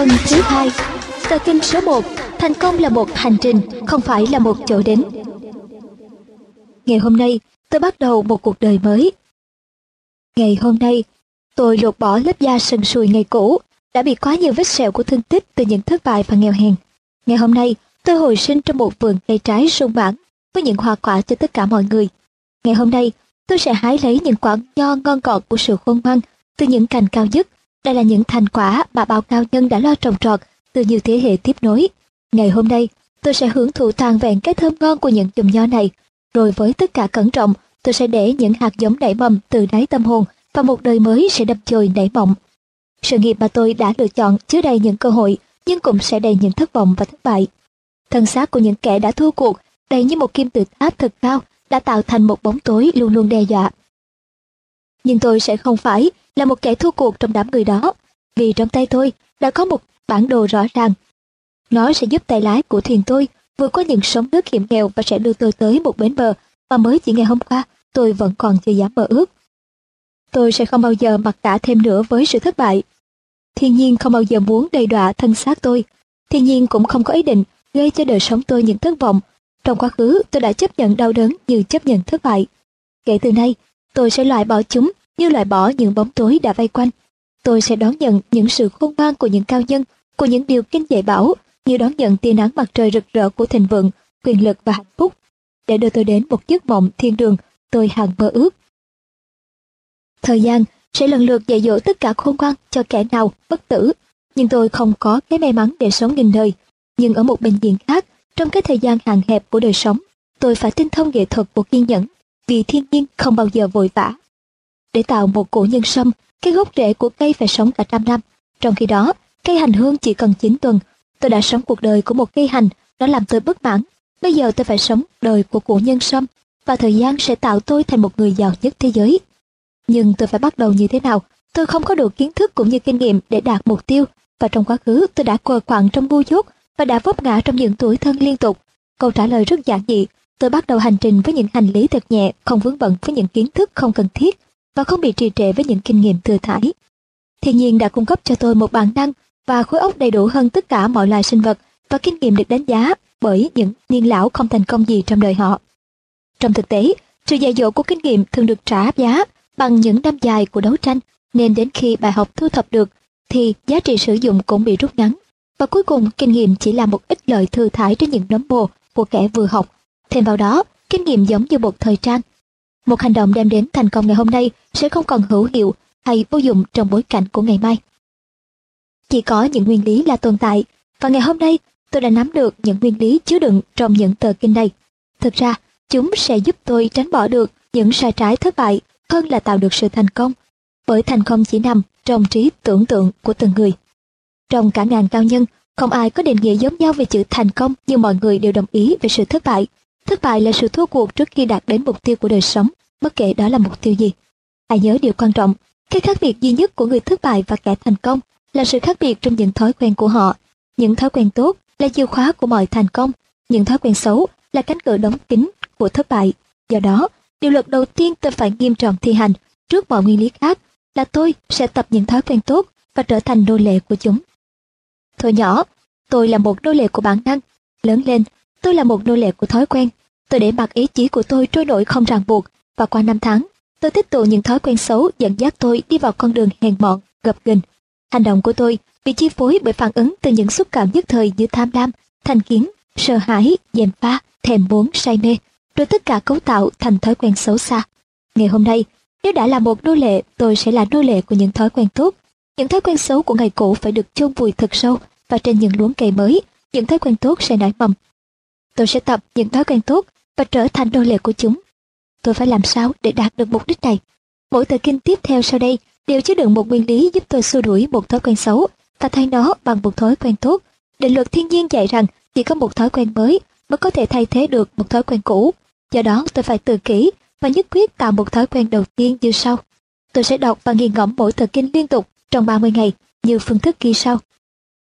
Phần thứ hai Tờ kinh số 1 Thành công là một hành trình, không phải là một chỗ đến. Ngày hôm nay, tôi bắt đầu một cuộc đời mới. Ngày hôm nay, tôi lột bỏ lớp da sần sùi ngày cũ, đã bị quá nhiều vết sẹo của thương tích từ những thất bại và nghèo hèn. Ngày hôm nay, tôi hồi sinh trong một vườn cây trái sung mãn với những hoa quả cho tất cả mọi người. Ngày hôm nay, tôi sẽ hái lấy những quả nho ngon ngọt của sự khôn ngoan từ những cành cao nhất. Đây là những thành quả mà bao cao nhân đã lo trồng trọt từ nhiều thế hệ tiếp nối. Ngày hôm nay, tôi sẽ hưởng thụ toàn vẹn cái thơm ngon của những chùm nho này. Rồi với tất cả cẩn trọng, tôi sẽ để những hạt giống nảy mầm từ đáy tâm hồn và một đời mới sẽ đập chồi nảy mộng. Sự nghiệp mà tôi đã lựa chọn chứa đầy những cơ hội, nhưng cũng sẽ đầy những thất vọng và thất bại. Thân xác của những kẻ đã thua cuộc, đầy như một kim tự tháp thật cao, đã tạo thành một bóng tối luôn luôn đe dọa. Nhưng tôi sẽ không phải là một kẻ thua cuộc trong đám người đó, vì trong tay tôi đã có một bản đồ rõ ràng. Nó sẽ giúp tay lái của thuyền tôi vượt qua những sóng nước hiểm nghèo và sẽ đưa tôi tới một bến bờ mà mới chỉ ngày hôm qua tôi vẫn còn chưa dám mơ ước. Tôi sẽ không bao giờ mặc cả thêm nữa với sự thất bại. Thiên nhiên không bao giờ muốn đầy đọa thân xác tôi. Thiên nhiên cũng không có ý định gây cho đời sống tôi những thất vọng. Trong quá khứ tôi đã chấp nhận đau đớn như chấp nhận thất bại. Kể từ nay, tôi sẽ loại bỏ chúng như loại bỏ những bóng tối đã vây quanh. Tôi sẽ đón nhận những sự khôn ngoan của những cao nhân, của những điều kinh dạy bảo, như đón nhận tia nắng mặt trời rực rỡ của thịnh vượng, quyền lực và hạnh phúc, để đưa tôi đến một giấc mộng thiên đường tôi hằng mơ ước. Thời gian sẽ lần lượt dạy dỗ tất cả khôn ngoan cho kẻ nào bất tử, nhưng tôi không có cái may mắn để sống nghìn đời. Nhưng ở một bệnh viện khác, trong cái thời gian hạn hẹp của đời sống, tôi phải tinh thông nghệ thuật của kiên nhẫn, vì thiên nhiên không bao giờ vội vã. Để tạo một củ nhân sâm, cái gốc rễ của cây phải sống cả trăm năm. Trong khi đó, cây hành hương chỉ cần 9 tuần. Tôi đã sống cuộc đời của một cây hành, nó làm tôi bất mãn. Bây giờ tôi phải sống đời của củ nhân sâm, và thời gian sẽ tạo tôi thành một người giàu nhất thế giới. Nhưng tôi phải bắt đầu như thế nào? Tôi không có đủ kiến thức cũng như kinh nghiệm để đạt mục tiêu, và trong quá khứ tôi đã quờ quạng trong bu dốt và đã vấp ngã trong những tuổi thân liên tục. Câu trả lời rất giản dị, tôi bắt đầu hành trình với những hành lý thật nhẹ, không vướng bận với những kiến thức không cần thiết và không bị trì trệ với những kinh nghiệm thừa thải. Thiên nhiên đã cung cấp cho tôi một bản năng và khối óc đầy đủ hơn tất cả mọi loài sinh vật và kinh nghiệm được đánh giá bởi những niên lão không thành công gì trong đời họ. Trong thực tế, sự dạy dỗ của kinh nghiệm thường được trả giá bằng những năm dài của đấu tranh, nên đến khi bài học thu thập được thì giá trị sử dụng cũng bị rút ngắn. Và cuối cùng, kinh nghiệm chỉ là một ít lợi thừa thải trên những nấm bồ của kẻ vừa học. Thêm vào đó, kinh nghiệm giống như một thời trang. Một hành động đem đến thành công ngày hôm nay sẽ không còn hữu hiệu hay vô dụng trong bối cảnh của ngày mai. Chỉ có những nguyên lý là tồn tại, và ngày hôm nay tôi đã nắm được những nguyên lý chứa đựng trong những tờ kinh này. Thực ra, chúng sẽ giúp tôi tránh bỏ được những sai trái thất bại hơn là tạo được sự thành công, bởi thành công chỉ nằm trong trí tưởng tượng của từng người. Trong cả ngàn cao nhân, không ai có định nghĩa giống nhau về chữ thành công nhưng mọi người đều đồng ý về sự thất bại. Thất bại là sự thua cuộc trước khi đạt đến mục tiêu của đời sống, bất kể đó là mục tiêu gì. Hãy nhớ điều quan trọng, cái khác biệt duy nhất của người thất bại và kẻ thành công là sự khác biệt trong những thói quen của họ. Những thói quen tốt là chìa khóa của mọi thành công, những thói quen xấu là cánh cửa đóng kín của thất bại. Do đó, điều luật đầu tiên tôi phải nghiêm trọng thi hành trước mọi nguyên lý khác là tôi sẽ tập những thói quen tốt và trở thành nô lệ của chúng. Thời nhỏ, tôi là một nô lệ của bản năng. Lớn lên, tôi là một nô lệ của thói quen. Tôi để mặc ý chí của tôi trôi nổi không ràng buộc và qua năm tháng, tôi tích tụ những thói quen xấu dẫn dắt tôi đi vào con đường hèn mọn, gập ghềnh. Hành động của tôi bị chi phối bởi phản ứng từ những xúc cảm nhất thời như tham lam, thành kiến, sợ hãi, dèm pha, thèm muốn, say mê, rồi tất cả cấu tạo thành thói quen xấu xa. Ngày hôm nay, nếu đã là một nô lệ, tôi sẽ là nô lệ của những thói quen tốt. Những thói quen xấu của ngày cũ phải được chôn vùi thật sâu và trên những luống cây mới, những thói quen tốt sẽ nảy mầm. Tôi sẽ tập những thói quen tốt và trở thành nô lệ của chúng. Tôi phải làm sao để đạt được mục đích này? Mỗi tờ kinh tiếp theo sau đây đều chứa đựng một nguyên lý giúp tôi xua đuổi một thói quen xấu và thay nó bằng một thói quen tốt. Định luật thiên nhiên dạy rằng chỉ có một thói quen mới mới có thể thay thế được một thói quen cũ. Do đó tôi phải tự kỷ và nhất quyết tạo một thói quen đầu tiên như sau. Tôi sẽ đọc và nghiền ngẫm mỗi tờ kinh liên tục trong 30 ngày như phương thức ghi sau.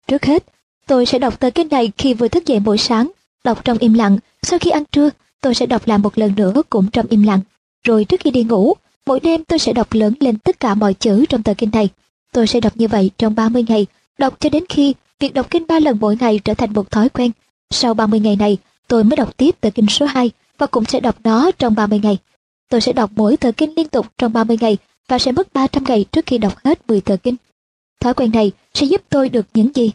Trước hết, tôi sẽ đọc tờ kinh này khi vừa thức dậy mỗi sáng, đọc trong im lặng. Sau khi ăn trưa, tôi sẽ đọc lại một lần nữa cũng trong im lặng. Rồi trước khi đi ngủ, mỗi đêm tôi sẽ đọc lớn lên tất cả mọi chữ trong tờ kinh này. Tôi sẽ đọc như vậy trong 30 ngày đọc cho đến khi việc đọc kinh ba lần mỗi ngày trở thành một thói quen. Sau 30 ngày này, tôi mới đọc tiếp tờ kinh số 2 và cũng sẽ đọc nó trong 30 ngày. Tôi sẽ đọc mỗi tờ kinh liên tục trong 30 ngày và sẽ mất 300 ngày trước khi đọc hết 10 tờ kinh. Thói quen này sẽ giúp tôi được những gì?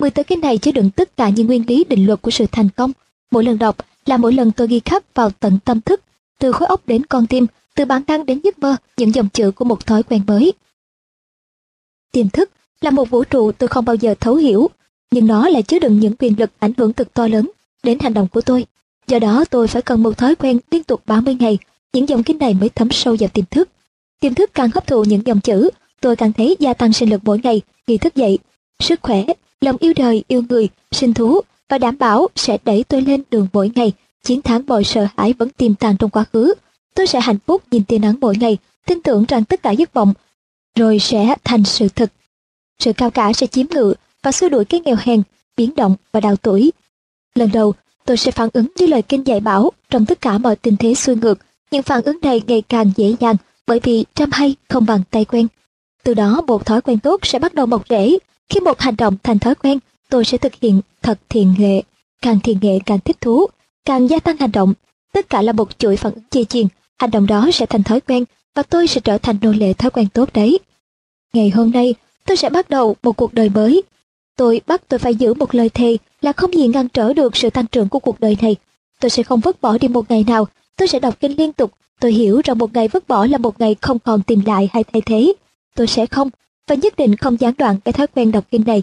10 tờ kinh này chứa đựng tất cả những nguyên lý định luật của sự thành công. Mỗi lần đọc là mỗi lần tôi ghi khắc vào tận tâm thức, từ khối óc đến con tim, từ bản năng đến giấc mơ, những dòng chữ của một thói quen mới. Tiềm thức là một vũ trụ tôi không bao giờ thấu hiểu, nhưng nó lại chứa đựng những quyền lực ảnh hưởng cực to lớn đến hành động của tôi. Do đó tôi phải cần một thói quen liên tục 30 ngày, những dòng kinh này mới thấm sâu vào tiềm thức. Tiềm thức càng hấp thụ những dòng chữ, tôi càng thấy gia tăng sinh lực mỗi ngày khi thức dậy. Sức khỏe, lòng yêu đời, yêu người, sinh thú và đảm bảo sẽ đẩy tôi lên đường mỗi ngày, chiến thắng mọi sợ hãi vẫn tiềm tàng trong quá khứ. Tôi sẽ hạnh phúc nhìn tia nắng mỗi ngày, tin tưởng rằng tất cả giấc vọng rồi sẽ thành sự thực. Sự cao cả sẽ chiếm ngự và xua đuổi cái nghèo hèn, biến động và đào tuổi. Lần đầu, tôi sẽ phản ứng như lời kinh dạy bảo trong tất cả mọi tình thế xuôi ngược. Những phản ứng này ngày càng dễ dàng bởi vì trăm hay không bằng tay quen. Từ đó một thói quen tốt sẽ bắt đầu mọc rễ. Khi một hành động thành thói quen, tôi sẽ thực hiện thật thiền nghệ. Càng thiền nghệ càng thích thú, càng gia tăng hành động. Tất cả là một chuỗi phản ứng dây chuyền. Hành động đó sẽ thành thói quen và tôi sẽ trở thành nô lệ thói quen tốt đấy. Ngày hôm nay, tôi sẽ bắt đầu một cuộc đời mới. Tôi bắt tôi phải giữ một lời thề là không gì ngăn trở được sự tăng trưởng của cuộc đời này. Tôi sẽ không vứt bỏ đi một ngày nào, tôi sẽ đọc kinh liên tục. Tôi hiểu rằng một ngày vứt bỏ là một ngày không còn tìm lại hay thay thế. Tôi sẽ không, và nhất định không gián đoạn cái thói quen đọc kinh này.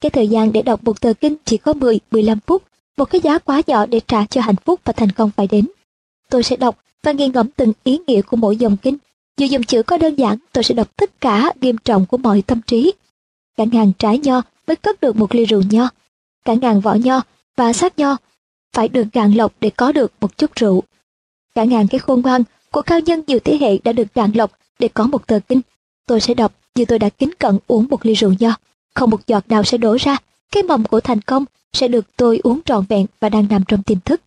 Cái thời gian để đọc một tờ kinh chỉ có 10-15 phút, một cái giá quá nhỏ để trả cho hạnh phúc và thành công phải đến. Tôi sẽ đọc và nghiền ngẫm từng ý nghĩa của mỗi dòng kinh. Dù dòng chữ có đơn giản, tôi sẽ đọc tất cả nghiêm trọng của mọi tâm trí. Cả ngàn trái nho mới cất được một ly rượu nho. Cả ngàn vỏ nho và xác nho phải được gạn lọc để có được một chút rượu. Cả ngàn cái khôn ngoan của cao nhân nhiều thế hệ đã được gạn lọc để có một tờ kinh. Tôi sẽ đọc như tôi đã kính cẩn uống một ly rượu nho. Không một giọt nào sẽ đổ ra. Cái mầm của thành công sẽ được tôi uống trọn vẹn và đang nằm trong tiềm thức.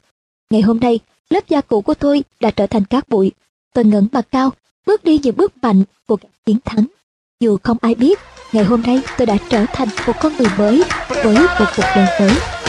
Ngày hôm nay, lớp da cũ của tôi đã trở thành cát bụi. Tôi ngẩng mặt cao, bước đi những bước mạnh của chiến thắng. Dù không ai biết, ngày hôm nay tôi đã trở thành một con người mới với một cuộc đời mới.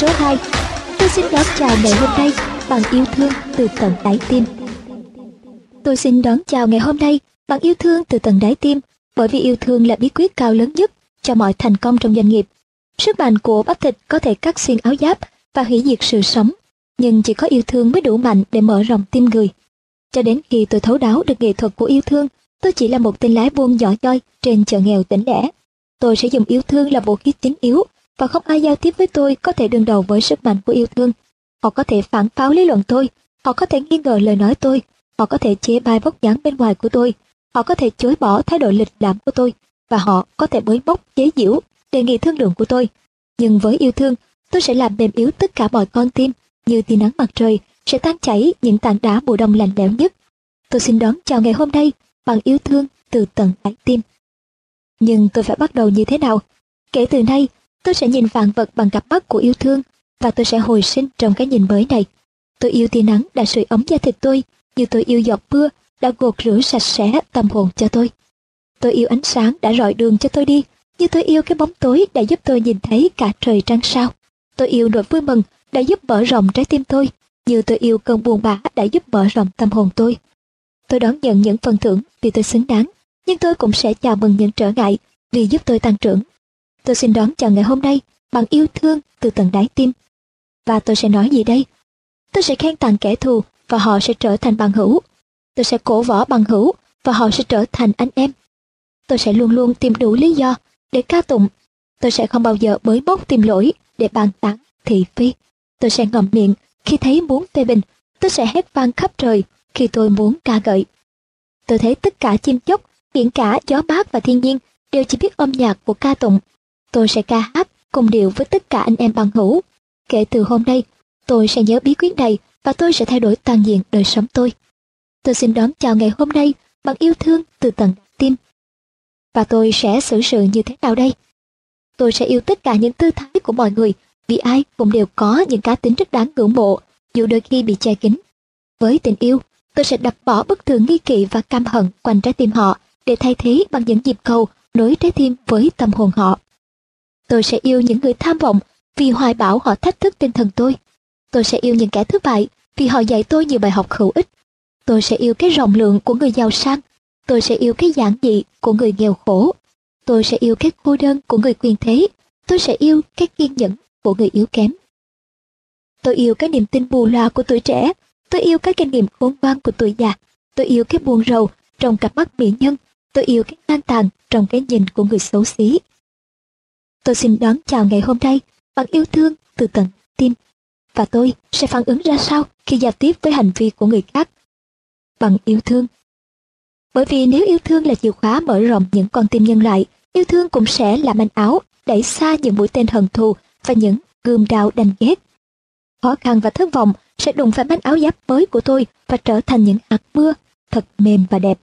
Số 2 Tôi xin đón chào ngày hôm nay bằng yêu thương từ tận đáy tim Tôi xin đón chào ngày hôm nay bằng yêu thương từ tận đáy tim bởi vì yêu thương là bí quyết cao lớn nhất cho mọi thành công trong doanh nghiệp. Sức mạnh của bắp thịt có thể cắt xuyên áo giáp và hủy diệt sự sống, nhưng chỉ có yêu thương mới đủ mạnh để mở rộng tim người. Cho đến khi tôi thấu đáo được nghệ thuật của yêu thương, tôi chỉ là một tên lái buôn nhỏ nhoi trên chợ nghèo tỉnh lẻ. Tôi sẽ dùng yêu thương là vũ khí chính yếu và không ai giao tiếp với tôi có thể đương đầu với sức mạnh của yêu thương. Họ có thể phản pháo lý luận tôi, họ có thể nghi ngờ lời nói tôi, họ có thể chế bai vóc dáng bên ngoài của tôi, họ có thể chối bỏ thái độ lịch lãm của tôi, và họ có thể bới bóc chế giễu, đề nghị thương lượng của tôi. Nhưng với yêu thương, tôi sẽ làm mềm yếu tất cả mọi con tim, như tia nắng mặt trời sẽ tan chảy những tảng đá mùa đông lạnh lẽo nhất. Tôi xin đón chào ngày hôm nay bằng yêu thương từ tận đáy tim. Nhưng tôi phải bắt đầu như thế nào? Kể từ nay, Tôi sẽ nhìn vạn vật bằng cặp mắt của yêu thương và tôi sẽ hồi sinh trong cái nhìn mới này. Tôi yêu tia nắng đã sưởi ấm da thịt tôi như tôi yêu giọt mưa đã gột rửa sạch sẽ tâm hồn cho tôi. Tôi yêu ánh sáng đã rọi đường cho tôi đi như tôi yêu cái bóng tối đã giúp tôi nhìn thấy cả trời trăng sao. Tôi yêu nỗi vui mừng đã giúp mở rộng trái tim tôi như tôi yêu cơn buồn bã đã giúp mở rộng tâm hồn tôi. Tôi đón nhận những phần thưởng vì tôi xứng đáng, nhưng tôi cũng sẽ chào mừng những trở ngại vì giúp tôi tăng trưởng Tôi xin đón chào ngày hôm nay bằng yêu thương từ tận đáy tim. Và tôi sẽ nói gì đây? Tôi sẽ khen tặng kẻ thù và họ sẽ trở thành bằng hữu. Tôi sẽ cổ võ bằng hữu và họ sẽ trở thành anh em. Tôi sẽ luôn luôn tìm đủ lý do để ca tụng Tôi sẽ không bao giờ bới bốc tìm lỗi để bàn tán thị phi. Tôi sẽ ngậm miệng khi thấy muốn phê bình. Tôi sẽ hét vang khắp trời khi tôi muốn ca ngợi. Tôi thấy tất cả chim chóc, biển cả, gió bát và thiên nhiên đều chỉ biết âm nhạc của ca tụng. Tôi sẽ ca hát cùng điệu với tất cả anh em bằng hữu. Kể từ hôm nay, tôi sẽ nhớ bí quyết này và tôi sẽ thay đổi toàn diện đời sống tôi. Tôi xin đón chào ngày hôm nay bằng yêu thương từ tận tim. Và tôi sẽ xử sự như thế nào đây? Tôi sẽ yêu tất cả những tư thái của mọi người, vì ai cũng đều có những cá tính rất đáng ngưỡng mộ, dù đôi khi bị che kín. Với tình yêu, tôi sẽ đập bỏ bất thường nghi kỵ và căm hận quanh trái tim họ để thay thế bằng những nhịp cầu nối trái tim với tâm hồn họ. Tôi sẽ yêu những người tham vọng vì hoài bảo họ thách thức tinh thần tôi. Tôi sẽ yêu những kẻ thất bại vì họ dạy tôi nhiều bài học hữu ích. Tôi sẽ yêu cái rộng lượng của người giàu sang. Tôi sẽ yêu cái giản dị của người nghèo khổ. Tôi sẽ yêu cái cô đơn của người quyền thế. Tôi sẽ yêu cái kiên nhẫn của người yếu kém. Tôi yêu cái niềm tin bù loa của tuổi trẻ. Tôi yêu cái kinh nghiệm khôn ngoan của tuổi già. Tôi yêu cái buồn rầu trong cặp mắt mỹ nhân. Tôi yêu cái ngang tàn trong cái nhìn của người xấu xí. Tôi xin đón chào ngày hôm nay bằng yêu thương từ tận tim. Và tôi sẽ phản ứng ra sao khi giao tiếp với hành vi của người khác? Bằng yêu thương. Bởi vì nếu yêu thương là chìa khóa mở rộng những con tim nhân loại, yêu thương cũng sẽ là manh áo đẩy xa những mũi tên hận thù và những gươm đao đành ghét. Khó khăn và thất vọng sẽ đụng phải manh áo giáp mới của tôi và trở thành những hạt mưa thật mềm và đẹp.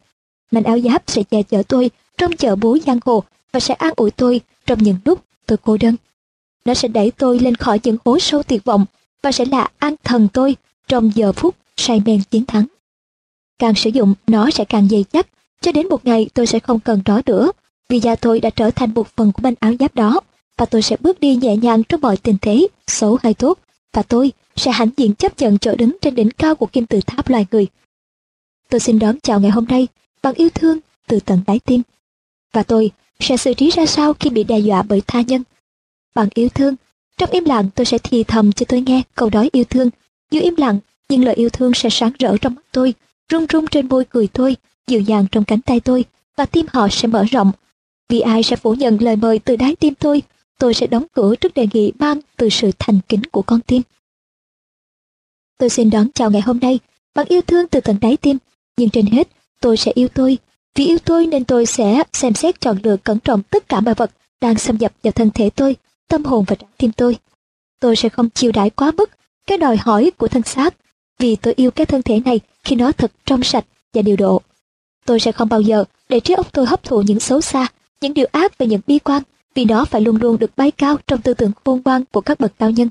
Manh áo giáp sẽ che chở tôi trong chợ búa giang hồ và sẽ an ủi tôi trong những lúc tôi cô đơn. Nó sẽ đẩy tôi lên khỏi những hố sâu tuyệt vọng và sẽ là an thần tôi trong giờ phút say men chiến thắng. Càng sử dụng nó sẽ càng dày chắc, cho đến một ngày tôi sẽ không cần nó nữa, vì da tôi đã trở thành một phần của manh áo giáp đó, và tôi sẽ bước đi nhẹ nhàng trong mọi tình thế, xấu hay tốt, và tôi sẽ hãnh diện chấp nhận chỗ đứng trên đỉnh cao của kim tự tháp loài người. Tôi xin đón chào ngày hôm nay bằng yêu thương từ tận đáy tim. Và tôi sẽ xử trí ra sao khi bị đe dọa bởi tha nhân. Bằng yêu thương, trong im lặng tôi sẽ thì thầm cho tôi nghe câu nói yêu thương. Dù im lặng, nhưng lời yêu thương sẽ sáng rỡ trong mắt tôi, rung rung trên môi cười tôi, dịu dàng trong cánh tay tôi, và tim họ sẽ mở rộng. Vì ai sẽ phủ nhận lời mời từ đáy tim tôi, tôi sẽ đóng cửa trước đề nghị mang từ sự thành kính của con tim. Tôi xin đón chào ngày hôm nay bằng yêu thương từ tận đáy tim, nhưng trên hết, tôi sẽ yêu tôi vì yêu tôi nên tôi sẽ xem xét chọn lựa cẩn trọng tất cả mọi vật đang xâm nhập vào thân thể tôi, tâm hồn và trái tim tôi. Tôi sẽ không chiều đãi quá mức cái đòi hỏi của thân xác, vì tôi yêu cái thân thể này khi nó thật trong sạch và điều độ. Tôi sẽ không bao giờ để trí óc tôi hấp thụ những xấu xa, những điều ác và những bi quan, vì nó phải luôn luôn được bay cao trong tư tưởng khôn ngoan của các bậc cao nhân.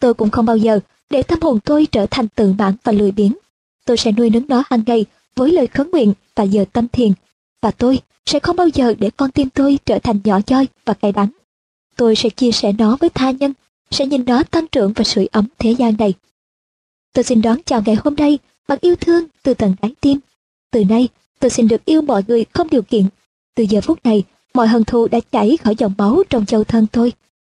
Tôi cũng không bao giờ để tâm hồn tôi trở thành tự mãn và lười biếng. Tôi sẽ nuôi nấng nó hàng ngày với lời khấn nguyện và giờ tâm thiền, và tôi sẽ không bao giờ để con tim tôi trở thành nhỏ nhoi và cay đắng. Tôi sẽ chia sẻ nó với tha nhân, sẽ nhìn nó tăng trưởng và sưởi ấm thế gian này. Tôi xin đón chào ngày hôm nay bằng yêu thương từ tận đáy tim. Từ nay, tôi xin được yêu mọi người không điều kiện. Từ giờ phút này, mọi hận thù đã chảy khỏi dòng máu trong châu thân tôi.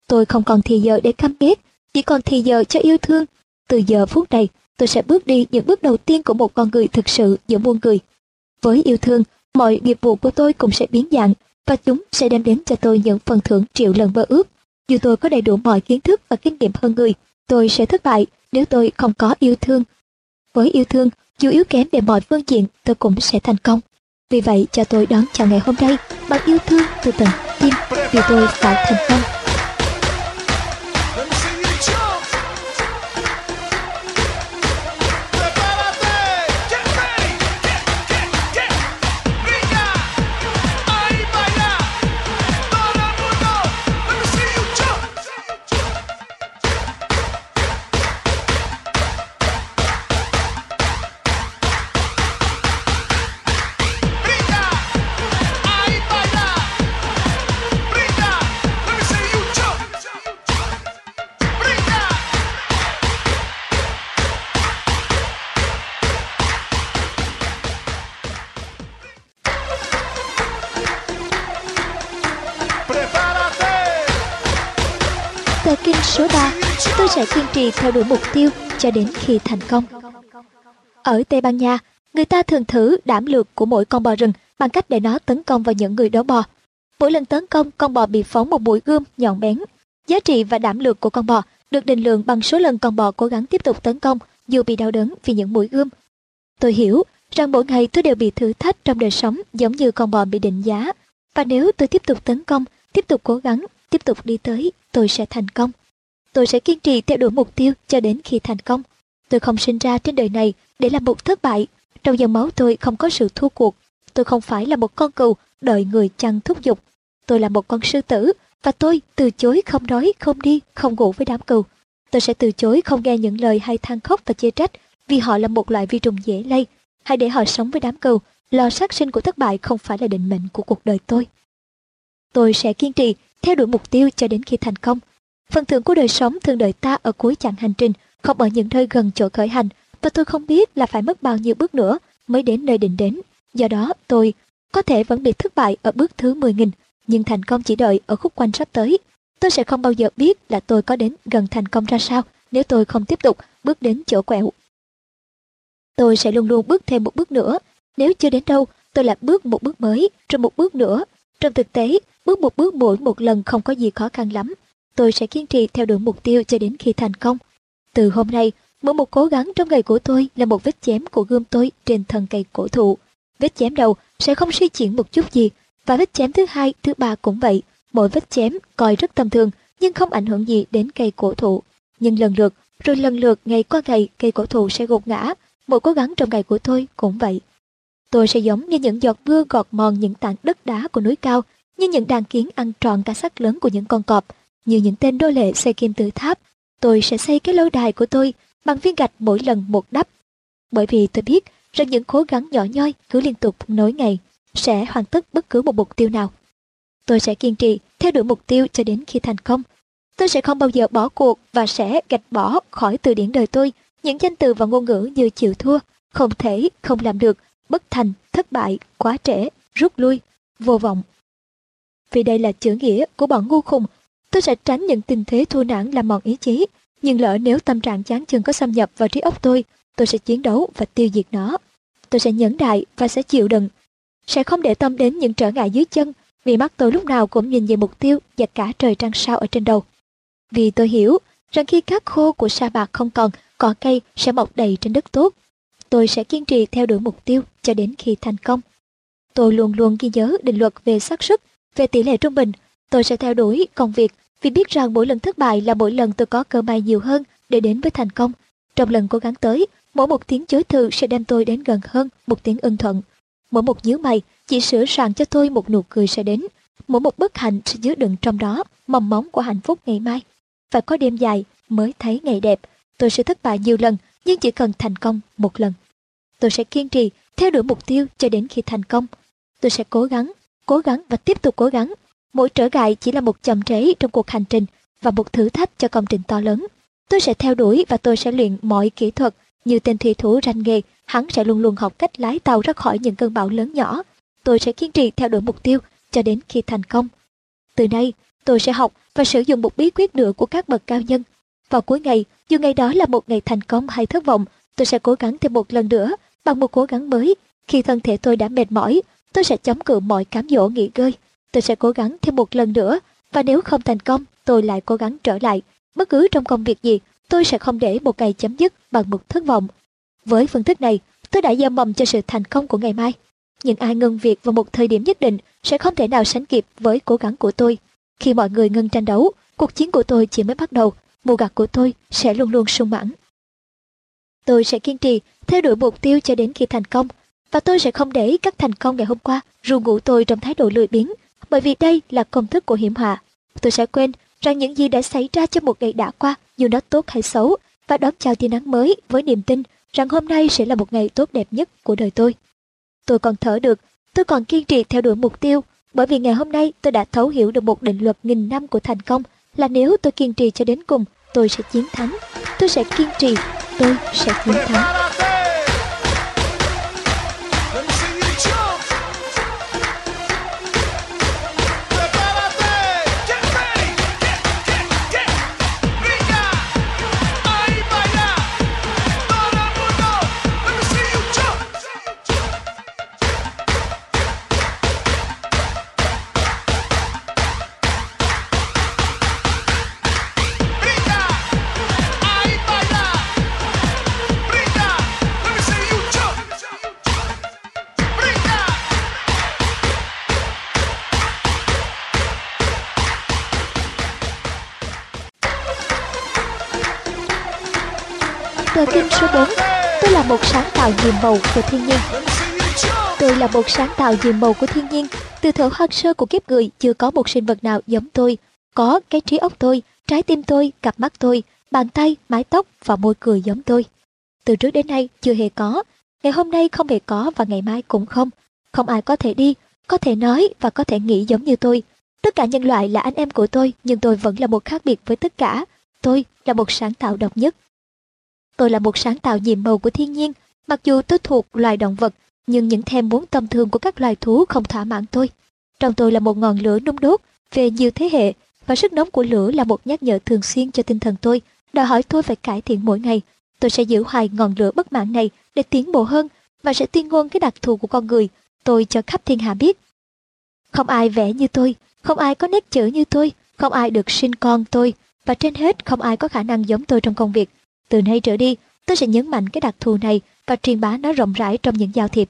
Tôi không còn thì giờ để căm ghét, chỉ còn thì giờ cho yêu thương. Từ giờ phút này, tôi sẽ bước đi những bước đầu tiên của một con người thực sự giữa muôn người. Với yêu thương, mọi nghiệp vụ của tôi cũng sẽ biến dạng và chúng sẽ đem đến cho tôi những phần thưởng triệu lần mơ ước. Dù tôi có đầy đủ mọi kiến thức và kinh nghiệm hơn người, tôi sẽ thất bại nếu tôi không có yêu thương. Với yêu thương, dù yếu kém về mọi phương diện, tôi cũng sẽ thành công. Vì vậy, cho tôi đón chào ngày hôm nay bằng yêu thương từ tận tim, vì tôi phải thành công. Số 3 Tôi sẽ kiên trì theo đuổi mục tiêu cho đến khi thành công Ở Tây Ban Nha, người ta thường thử đảm lược của mỗi con bò rừng bằng cách để nó tấn công vào những người đấu bò. Mỗi lần tấn công, con bò bị phóng một mũi gươm nhọn bén. Giá trị và đảm lược của con bò được định lượng bằng số lần con bò cố gắng tiếp tục tấn công dù bị đau đớn vì những mũi gươm. Tôi hiểu rằng mỗi ngày tôi đều bị thử thách trong đời sống giống như con bò bị định giá. Và nếu tôi tiếp tục tấn công, tiếp tục cố gắng, tiếp tục đi tới, tôi sẽ thành công. Tôi sẽ kiên trì theo đuổi mục tiêu cho đến khi thành công. Tôi không sinh ra trên đời này để làm một thất bại. Trong dòng máu tôi không có sự thua cuộc. Tôi không phải là một con cừu đợi người chăn thúc giục. Tôi là một con sư tử và tôi từ chối không nói, không đi, không ngủ với đám cừu. Tôi sẽ từ chối không nghe những lời hay than khóc và chê trách vì họ là một loại vi trùng dễ lây. Hãy để họ sống với đám cừu. Lo sát sinh của thất bại không phải là định mệnh của cuộc đời tôi. Tôi sẽ kiên trì theo đuổi mục tiêu cho đến khi thành công. Phần thưởng của đời sống thường đợi ta ở cuối chặng hành trình, không ở những nơi gần chỗ khởi hành, và tôi không biết là phải mất bao nhiêu bước nữa mới đến nơi định đến. Do đó, tôi có thể vẫn bị thất bại ở bước thứ 10.000, nhưng thành công chỉ đợi ở khúc quanh sắp tới. Tôi sẽ không bao giờ biết là tôi có đến gần thành công ra sao nếu tôi không tiếp tục bước đến chỗ quẹo. Tôi sẽ luôn luôn bước thêm một bước nữa. Nếu chưa đến đâu, tôi lại bước một bước mới, rồi một bước nữa. Trong thực tế, bước một bước mỗi một lần không có gì khó khăn lắm. Tôi sẽ kiên trì theo đuổi mục tiêu cho đến khi thành công. Từ hôm nay, mỗi một cố gắng trong ngày của tôi là một vết chém của gươm tôi trên thân cây cổ thụ. Vết chém đầu sẽ không suy chuyển một chút gì, và vết chém thứ hai, thứ ba cũng vậy. Mỗi vết chém coi rất tầm thường, nhưng không ảnh hưởng gì đến cây cổ thụ. Nhưng lần lượt, rồi lần lượt ngày qua ngày cây cổ thụ sẽ gục ngã. Mỗi cố gắng trong ngày của tôi cũng vậy. Tôi sẽ giống như những giọt mưa gọt mòn những tảng đất đá của núi cao, như những đàn kiến ăn tròn cả xác lớn của những con cọp, như những tên đô lệ xây kim tự tháp. Tôi sẽ xây cái lâu đài của tôi bằng viên gạch mỗi lần một đắp. Bởi vì tôi biết rằng những cố gắng nhỏ nhoi cứ liên tục nối ngày sẽ hoàn tất bất cứ một mục tiêu nào. Tôi sẽ kiên trì theo đuổi mục tiêu cho đến khi thành công. Tôi sẽ không bao giờ bỏ cuộc và sẽ gạch bỏ khỏi từ điển đời tôi những danh từ và ngôn ngữ như chịu thua, không thể, không làm được, bất thành, thất bại, quá trễ, rút lui, vô vọng. Vì đây là chữ nghĩa của bọn ngu khùng, tôi sẽ tránh những tình thế thua nản làm mòn ý chí. Nhưng lỡ nếu tâm trạng chán chừng có xâm nhập vào trí óc tôi, tôi sẽ chiến đấu và tiêu diệt nó. Tôi sẽ nhẫn đại và sẽ chịu đựng. Sẽ không để tâm đến những trở ngại dưới chân, vì mắt tôi lúc nào cũng nhìn về mục tiêu và cả trời trăng sao ở trên đầu. Vì tôi hiểu rằng khi cát khô của sa bạc không còn, cỏ cây sẽ mọc đầy trên đất tốt. Tôi sẽ kiên trì theo đuổi mục tiêu cho đến khi thành công. Tôi luôn luôn ghi nhớ định luật về xác suất, về tỷ lệ trung bình. Tôi sẽ theo đuổi công việc vì biết rằng mỗi lần thất bại là mỗi lần tôi có cơ may nhiều hơn để đến với thành công. Trong lần cố gắng tới, mỗi một tiếng chối từ sẽ đem tôi đến gần hơn một tiếng ưng thuận. Mỗi một nhíu mày chỉ sửa sàn cho tôi một nụ cười sẽ đến. Mỗi một bất hạnh sẽ chứa đựng trong đó mầm móng của hạnh phúc ngày mai. Phải có đêm dài mới thấy ngày đẹp. Tôi sẽ thất bại nhiều lần nhưng chỉ cần thành công một lần. Tôi sẽ kiên trì theo đuổi mục tiêu cho đến khi thành công. Tôi sẽ cố gắng, cố gắng và tiếp tục cố gắng. Mỗi trở ngại chỉ là một chậm trễ trong cuộc hành trình và một thử thách cho công trình to lớn. Tôi sẽ theo đuổi và tôi sẽ luyện mọi kỹ thuật như tên thủy thủ ranh nghề, hắn sẽ luôn luôn học cách lái tàu ra khỏi những cơn bão lớn nhỏ. Tôi sẽ kiên trì theo đuổi mục tiêu cho đến khi thành công. Từ nay, tôi sẽ học và sử dụng một bí quyết nữa của các bậc cao nhân. Vào cuối ngày, dù ngày đó là một ngày thành công hay thất vọng, tôi sẽ cố gắng thêm một lần nữa bằng một cố gắng mới. Khi thân thể tôi đã mệt mỏi, tôi sẽ chống cự mọi cám dỗ nghỉ ngơi. Tôi sẽ cố gắng thêm một lần nữa và nếu không thành công, tôi lại cố gắng trở lại. Bất cứ trong công việc gì, tôi sẽ không để một ngày chấm dứt bằng một thất vọng. Với phương thức này, tôi đã gieo mầm cho sự thành công của ngày mai. Những ai ngừng việc vào một thời điểm nhất định sẽ không thể nào sánh kịp với cố gắng của tôi. Khi mọi người ngừng tranh đấu, cuộc chiến của tôi chỉ mới bắt đầu, mùa gặt của tôi sẽ luôn luôn sung mãn. Tôi sẽ kiên trì theo đuổi mục tiêu cho đến khi thành công, và tôi sẽ không để các thành công ngày hôm qua ru ngủ tôi trong thái độ lười biếng, bởi vì đây là công thức của hiểm họa. Tôi sẽ quên rằng những gì đã xảy ra trong một ngày đã qua, dù nó tốt hay xấu, và đón chào tia nắng mới với niềm tin rằng hôm nay sẽ là một ngày tốt đẹp nhất của đời tôi. Tôi còn thở được, tôi còn kiên trì theo đuổi mục tiêu, bởi vì ngày hôm nay tôi đã thấu hiểu được một định luật nghìn năm của thành công là nếu tôi kiên trì cho đến cùng, tôi sẽ chiến thắng. Tôi sẽ kiên trì, tôi sẽ chiến thắng. Tạo nhiệm màu của thiên nhiên. Tôi là một sáng tạo nhiệm màu của thiên nhiên. Từ thở hoang sơ của kiếp người chưa có một sinh vật nào giống tôi. Có cái trí óc tôi, trái tim tôi, cặp mắt tôi, bàn tay, mái tóc và môi cười giống tôi. Từ trước đến nay chưa hề có. Ngày hôm nay không hề có và ngày mai cũng không. Không ai có thể đi, có thể nói và có thể nghĩ giống như tôi. Tất cả nhân loại là anh em của tôi nhưng tôi vẫn là một khác biệt với tất cả. Tôi là một sáng tạo độc nhất. Tôi là một sáng tạo nhiệm màu của thiên nhiên, mặc dù tôi thuộc loài động vật, nhưng những thèm muốn tâm thương của các loài thú không thỏa mãn tôi. Trong tôi là một ngọn lửa nung đốt về nhiều thế hệ, và sức nóng của lửa là một nhắc nhở thường xuyên cho tinh thần tôi, đòi hỏi tôi phải cải thiện mỗi ngày. Tôi sẽ giữ hoài ngọn lửa bất mãn này để tiến bộ hơn và sẽ tuyên ngôn cái đặc thù của con người tôi cho khắp thiên hạ biết. Không ai vẽ như tôi, không ai có nét chữ như tôi, không ai được sinh con tôi, và trên hết không ai có khả năng giống tôi trong công việc. Từ nay trở đi, tôi sẽ nhấn mạnh cái đặc thù này và truyền bá nó rộng rãi trong những giao thiệp.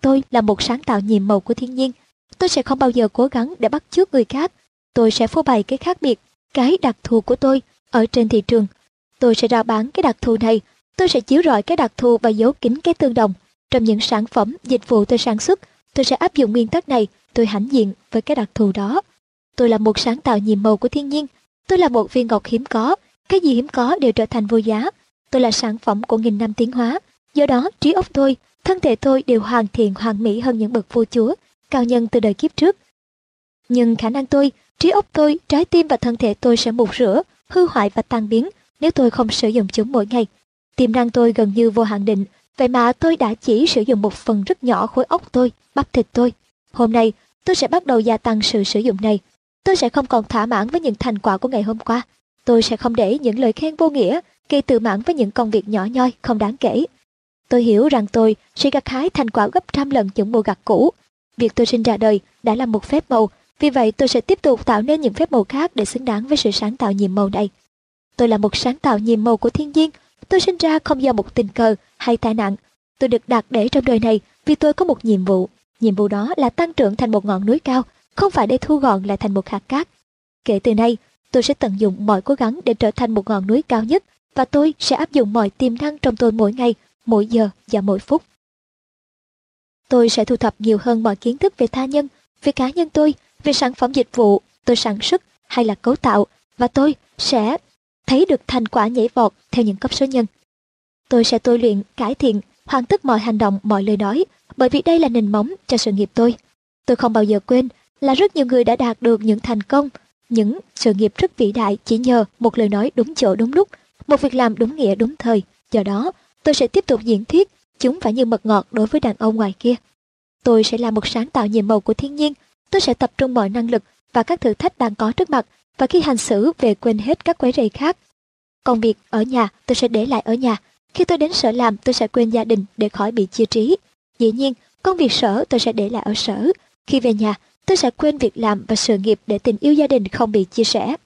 Tôi là một sáng tạo nhiệm màu của thiên nhiên. Tôi sẽ không bao giờ cố gắng để bắt chước người khác. Tôi sẽ phô bày cái khác biệt, cái đặc thù của tôi ở trên thị trường. Tôi sẽ rao bán cái đặc thù này. Tôi sẽ chiếu rọi cái đặc thù và giấu kín cái tương đồng. Trong những sản phẩm, dịch vụ tôi sản xuất, tôi sẽ áp dụng nguyên tắc này. Tôi hãnh diện với cái đặc thù đó. Tôi là một sáng tạo nhiệm màu của thiên nhiên. Tôi là một viên ngọc hiếm có. Cái gì hiếm có đều trở thành vô giá tôi là sản phẩm của nghìn năm tiến hóa. Do đó, trí óc tôi, thân thể tôi đều hoàn thiện hoàn mỹ hơn những bậc vua chúa, cao nhân từ đời kiếp trước. Nhưng khả năng tôi, trí óc tôi, trái tim và thân thể tôi sẽ mục rửa, hư hoại và tan biến nếu tôi không sử dụng chúng mỗi ngày. Tiềm năng tôi gần như vô hạn định, vậy mà tôi đã chỉ sử dụng một phần rất nhỏ khối óc tôi, bắp thịt tôi. Hôm nay, tôi sẽ bắt đầu gia tăng sự sử dụng này. Tôi sẽ không còn thỏa mãn với những thành quả của ngày hôm qua. Tôi sẽ không để những lời khen vô nghĩa gây tự mãn với những công việc nhỏ nhoi không đáng kể. Tôi hiểu rằng tôi sẽ gặt hái thành quả gấp trăm lần những mùa gặt cũ. Việc tôi sinh ra đời đã là một phép màu, vì vậy tôi sẽ tiếp tục tạo nên những phép màu khác để xứng đáng với sự sáng tạo nhiệm màu này. Tôi là một sáng tạo nhiệm màu của thiên nhiên. Tôi sinh ra không do một tình cờ hay tai nạn. Tôi được đặt để trong đời này vì tôi có một nhiệm vụ. Nhiệm vụ đó là tăng trưởng thành một ngọn núi cao, không phải để thu gọn lại thành một hạt cát. Kể từ nay, tôi sẽ tận dụng mọi cố gắng để trở thành một ngọn núi cao nhất và tôi sẽ áp dụng mọi tiềm năng trong tôi mỗi ngày, mỗi giờ và mỗi phút. Tôi sẽ thu thập nhiều hơn mọi kiến thức về tha nhân, về cá nhân tôi, về sản phẩm dịch vụ tôi sản xuất hay là cấu tạo và tôi sẽ thấy được thành quả nhảy vọt theo những cấp số nhân. Tôi sẽ tôi luyện, cải thiện, hoàn tất mọi hành động, mọi lời nói bởi vì đây là nền móng cho sự nghiệp tôi. Tôi không bao giờ quên là rất nhiều người đã đạt được những thành công, những sự nghiệp rất vĩ đại chỉ nhờ một lời nói đúng chỗ đúng lúc một việc làm đúng nghĩa đúng thời. Do đó, tôi sẽ tiếp tục diễn thuyết, chúng phải như mật ngọt đối với đàn ông ngoài kia. Tôi sẽ là một sáng tạo nhiệm màu của thiên nhiên, tôi sẽ tập trung mọi năng lực và các thử thách đang có trước mặt và khi hành xử về quên hết các quấy rầy khác. Công việc ở nhà tôi sẽ để lại ở nhà, khi tôi đến sở làm tôi sẽ quên gia đình để khỏi bị chia trí. Dĩ nhiên, công việc sở tôi sẽ để lại ở sở, khi về nhà tôi sẽ quên việc làm và sự nghiệp để tình yêu gia đình không bị chia sẻ.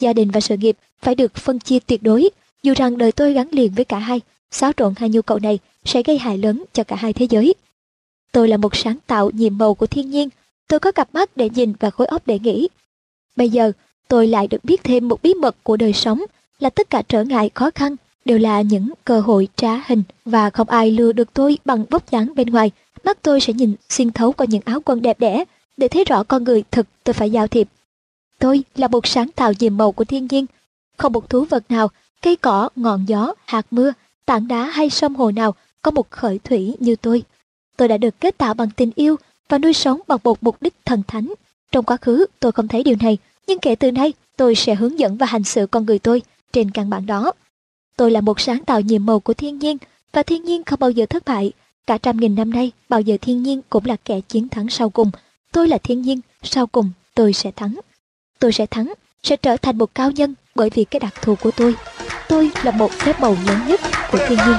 Gia đình và sự nghiệp phải được phân chia tuyệt đối, dù rằng đời tôi gắn liền với cả hai, xáo trộn hai nhu cầu này sẽ gây hại lớn cho cả hai thế giới. Tôi là một sáng tạo nhiệm màu của thiên nhiên, tôi có cặp mắt để nhìn và khối óc để nghĩ. Bây giờ, tôi lại được biết thêm một bí mật của đời sống là tất cả trở ngại khó khăn đều là những cơ hội trá hình và không ai lừa được tôi bằng vóc dáng bên ngoài. Mắt tôi sẽ nhìn xuyên thấu qua những áo quần đẹp đẽ để thấy rõ con người thực tôi phải giao thiệp Tôi là một sáng tạo nhiệm màu của thiên nhiên. Không một thú vật nào, cây cỏ, ngọn gió, hạt mưa, tảng đá hay sông hồ nào có một khởi thủy như tôi. Tôi đã được kết tạo bằng tình yêu và nuôi sống bằng một mục đích thần thánh. Trong quá khứ tôi không thấy điều này, nhưng kể từ nay tôi sẽ hướng dẫn và hành xử con người tôi trên căn bản đó. Tôi là một sáng tạo nhiệm màu của thiên nhiên và thiên nhiên không bao giờ thất bại. Cả trăm nghìn năm nay, bao giờ thiên nhiên cũng là kẻ chiến thắng sau cùng. Tôi là thiên nhiên, sau cùng tôi sẽ thắng tôi sẽ thắng, sẽ trở thành một cao nhân bởi vì cái đặc thù của tôi. Tôi là một phép màu lớn nhất của thiên nhiên.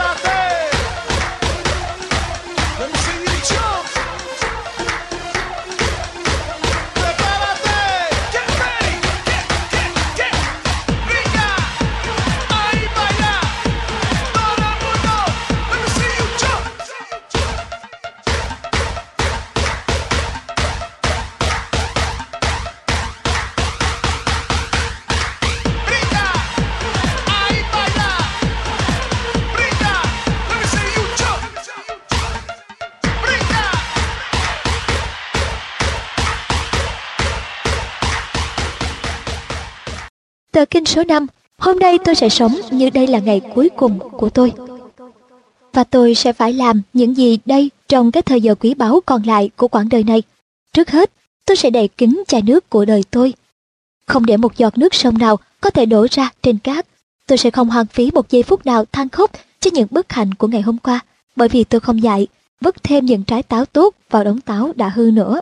Tờ kinh số 5, hôm nay tôi sẽ sống như đây là ngày cuối cùng của tôi. Và tôi sẽ phải làm những gì đây trong cái thời giờ quý báu còn lại của quãng đời này. Trước hết, tôi sẽ đầy kính chai nước của đời tôi. Không để một giọt nước sông nào có thể đổ ra trên cát. Tôi sẽ không hoang phí một giây phút nào than khóc cho những bất hạnh của ngày hôm qua, bởi vì tôi không dạy, vứt thêm những trái táo tốt vào đống táo đã hư nữa.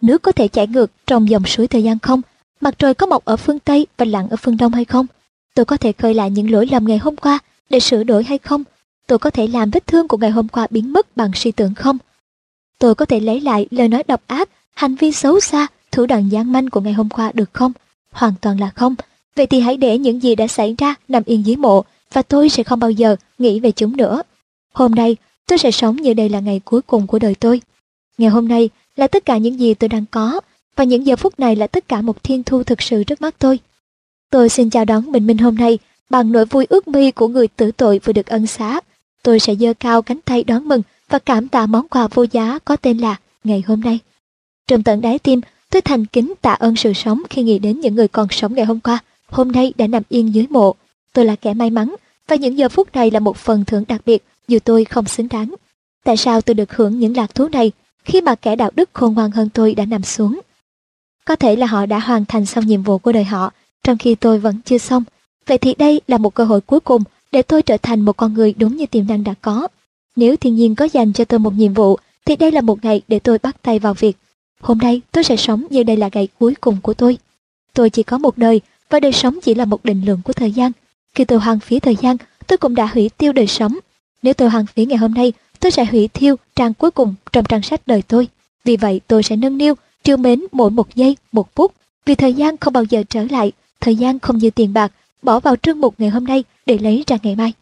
Nước có thể chảy ngược trong dòng suối thời gian không? Mặt trời có mọc ở phương Tây và lặn ở phương Đông hay không? Tôi có thể khơi lại những lỗi lầm ngày hôm qua để sửa đổi hay không? Tôi có thể làm vết thương của ngày hôm qua biến mất bằng suy tưởng không? Tôi có thể lấy lại lời nói độc ác, hành vi xấu xa, thủ đoạn gian manh của ngày hôm qua được không? Hoàn toàn là không. Vậy thì hãy để những gì đã xảy ra nằm yên dưới mộ và tôi sẽ không bao giờ nghĩ về chúng nữa. Hôm nay, tôi sẽ sống như đây là ngày cuối cùng của đời tôi. Ngày hôm nay là tất cả những gì tôi đang có và những giờ phút này là tất cả một thiên thu thực sự trước mắt tôi. Tôi xin chào đón bình minh hôm nay bằng nỗi vui ước mi của người tử tội vừa được ân xá. Tôi sẽ giơ cao cánh tay đón mừng và cảm tạ món quà vô giá có tên là ngày hôm nay. Trong tận đáy tim, tôi thành kính tạ ơn sự sống khi nghĩ đến những người còn sống ngày hôm qua, hôm nay đã nằm yên dưới mộ. Tôi là kẻ may mắn và những giờ phút này là một phần thưởng đặc biệt dù tôi không xứng đáng. Tại sao tôi được hưởng những lạc thú này khi mà kẻ đạo đức khôn ngoan hơn tôi đã nằm xuống? Có thể là họ đã hoàn thành xong nhiệm vụ của đời họ, trong khi tôi vẫn chưa xong. Vậy thì đây là một cơ hội cuối cùng để tôi trở thành một con người đúng như tiềm năng đã có. Nếu thiên nhiên có dành cho tôi một nhiệm vụ, thì đây là một ngày để tôi bắt tay vào việc. Hôm nay tôi sẽ sống như đây là ngày cuối cùng của tôi. Tôi chỉ có một đời, và đời sống chỉ là một định lượng của thời gian. Khi tôi hoang phí thời gian, tôi cũng đã hủy tiêu đời sống. Nếu tôi hoang phí ngày hôm nay, tôi sẽ hủy thiêu trang cuối cùng trong trang sách đời tôi. Vì vậy tôi sẽ nâng niu, tryêu mến mỗi một giây, một phút. Vì thời gian không bao giờ trở lại, thời gian không như tiền bạc, bỏ vào trương mục ngày hôm nay để lấy ra ngày mai.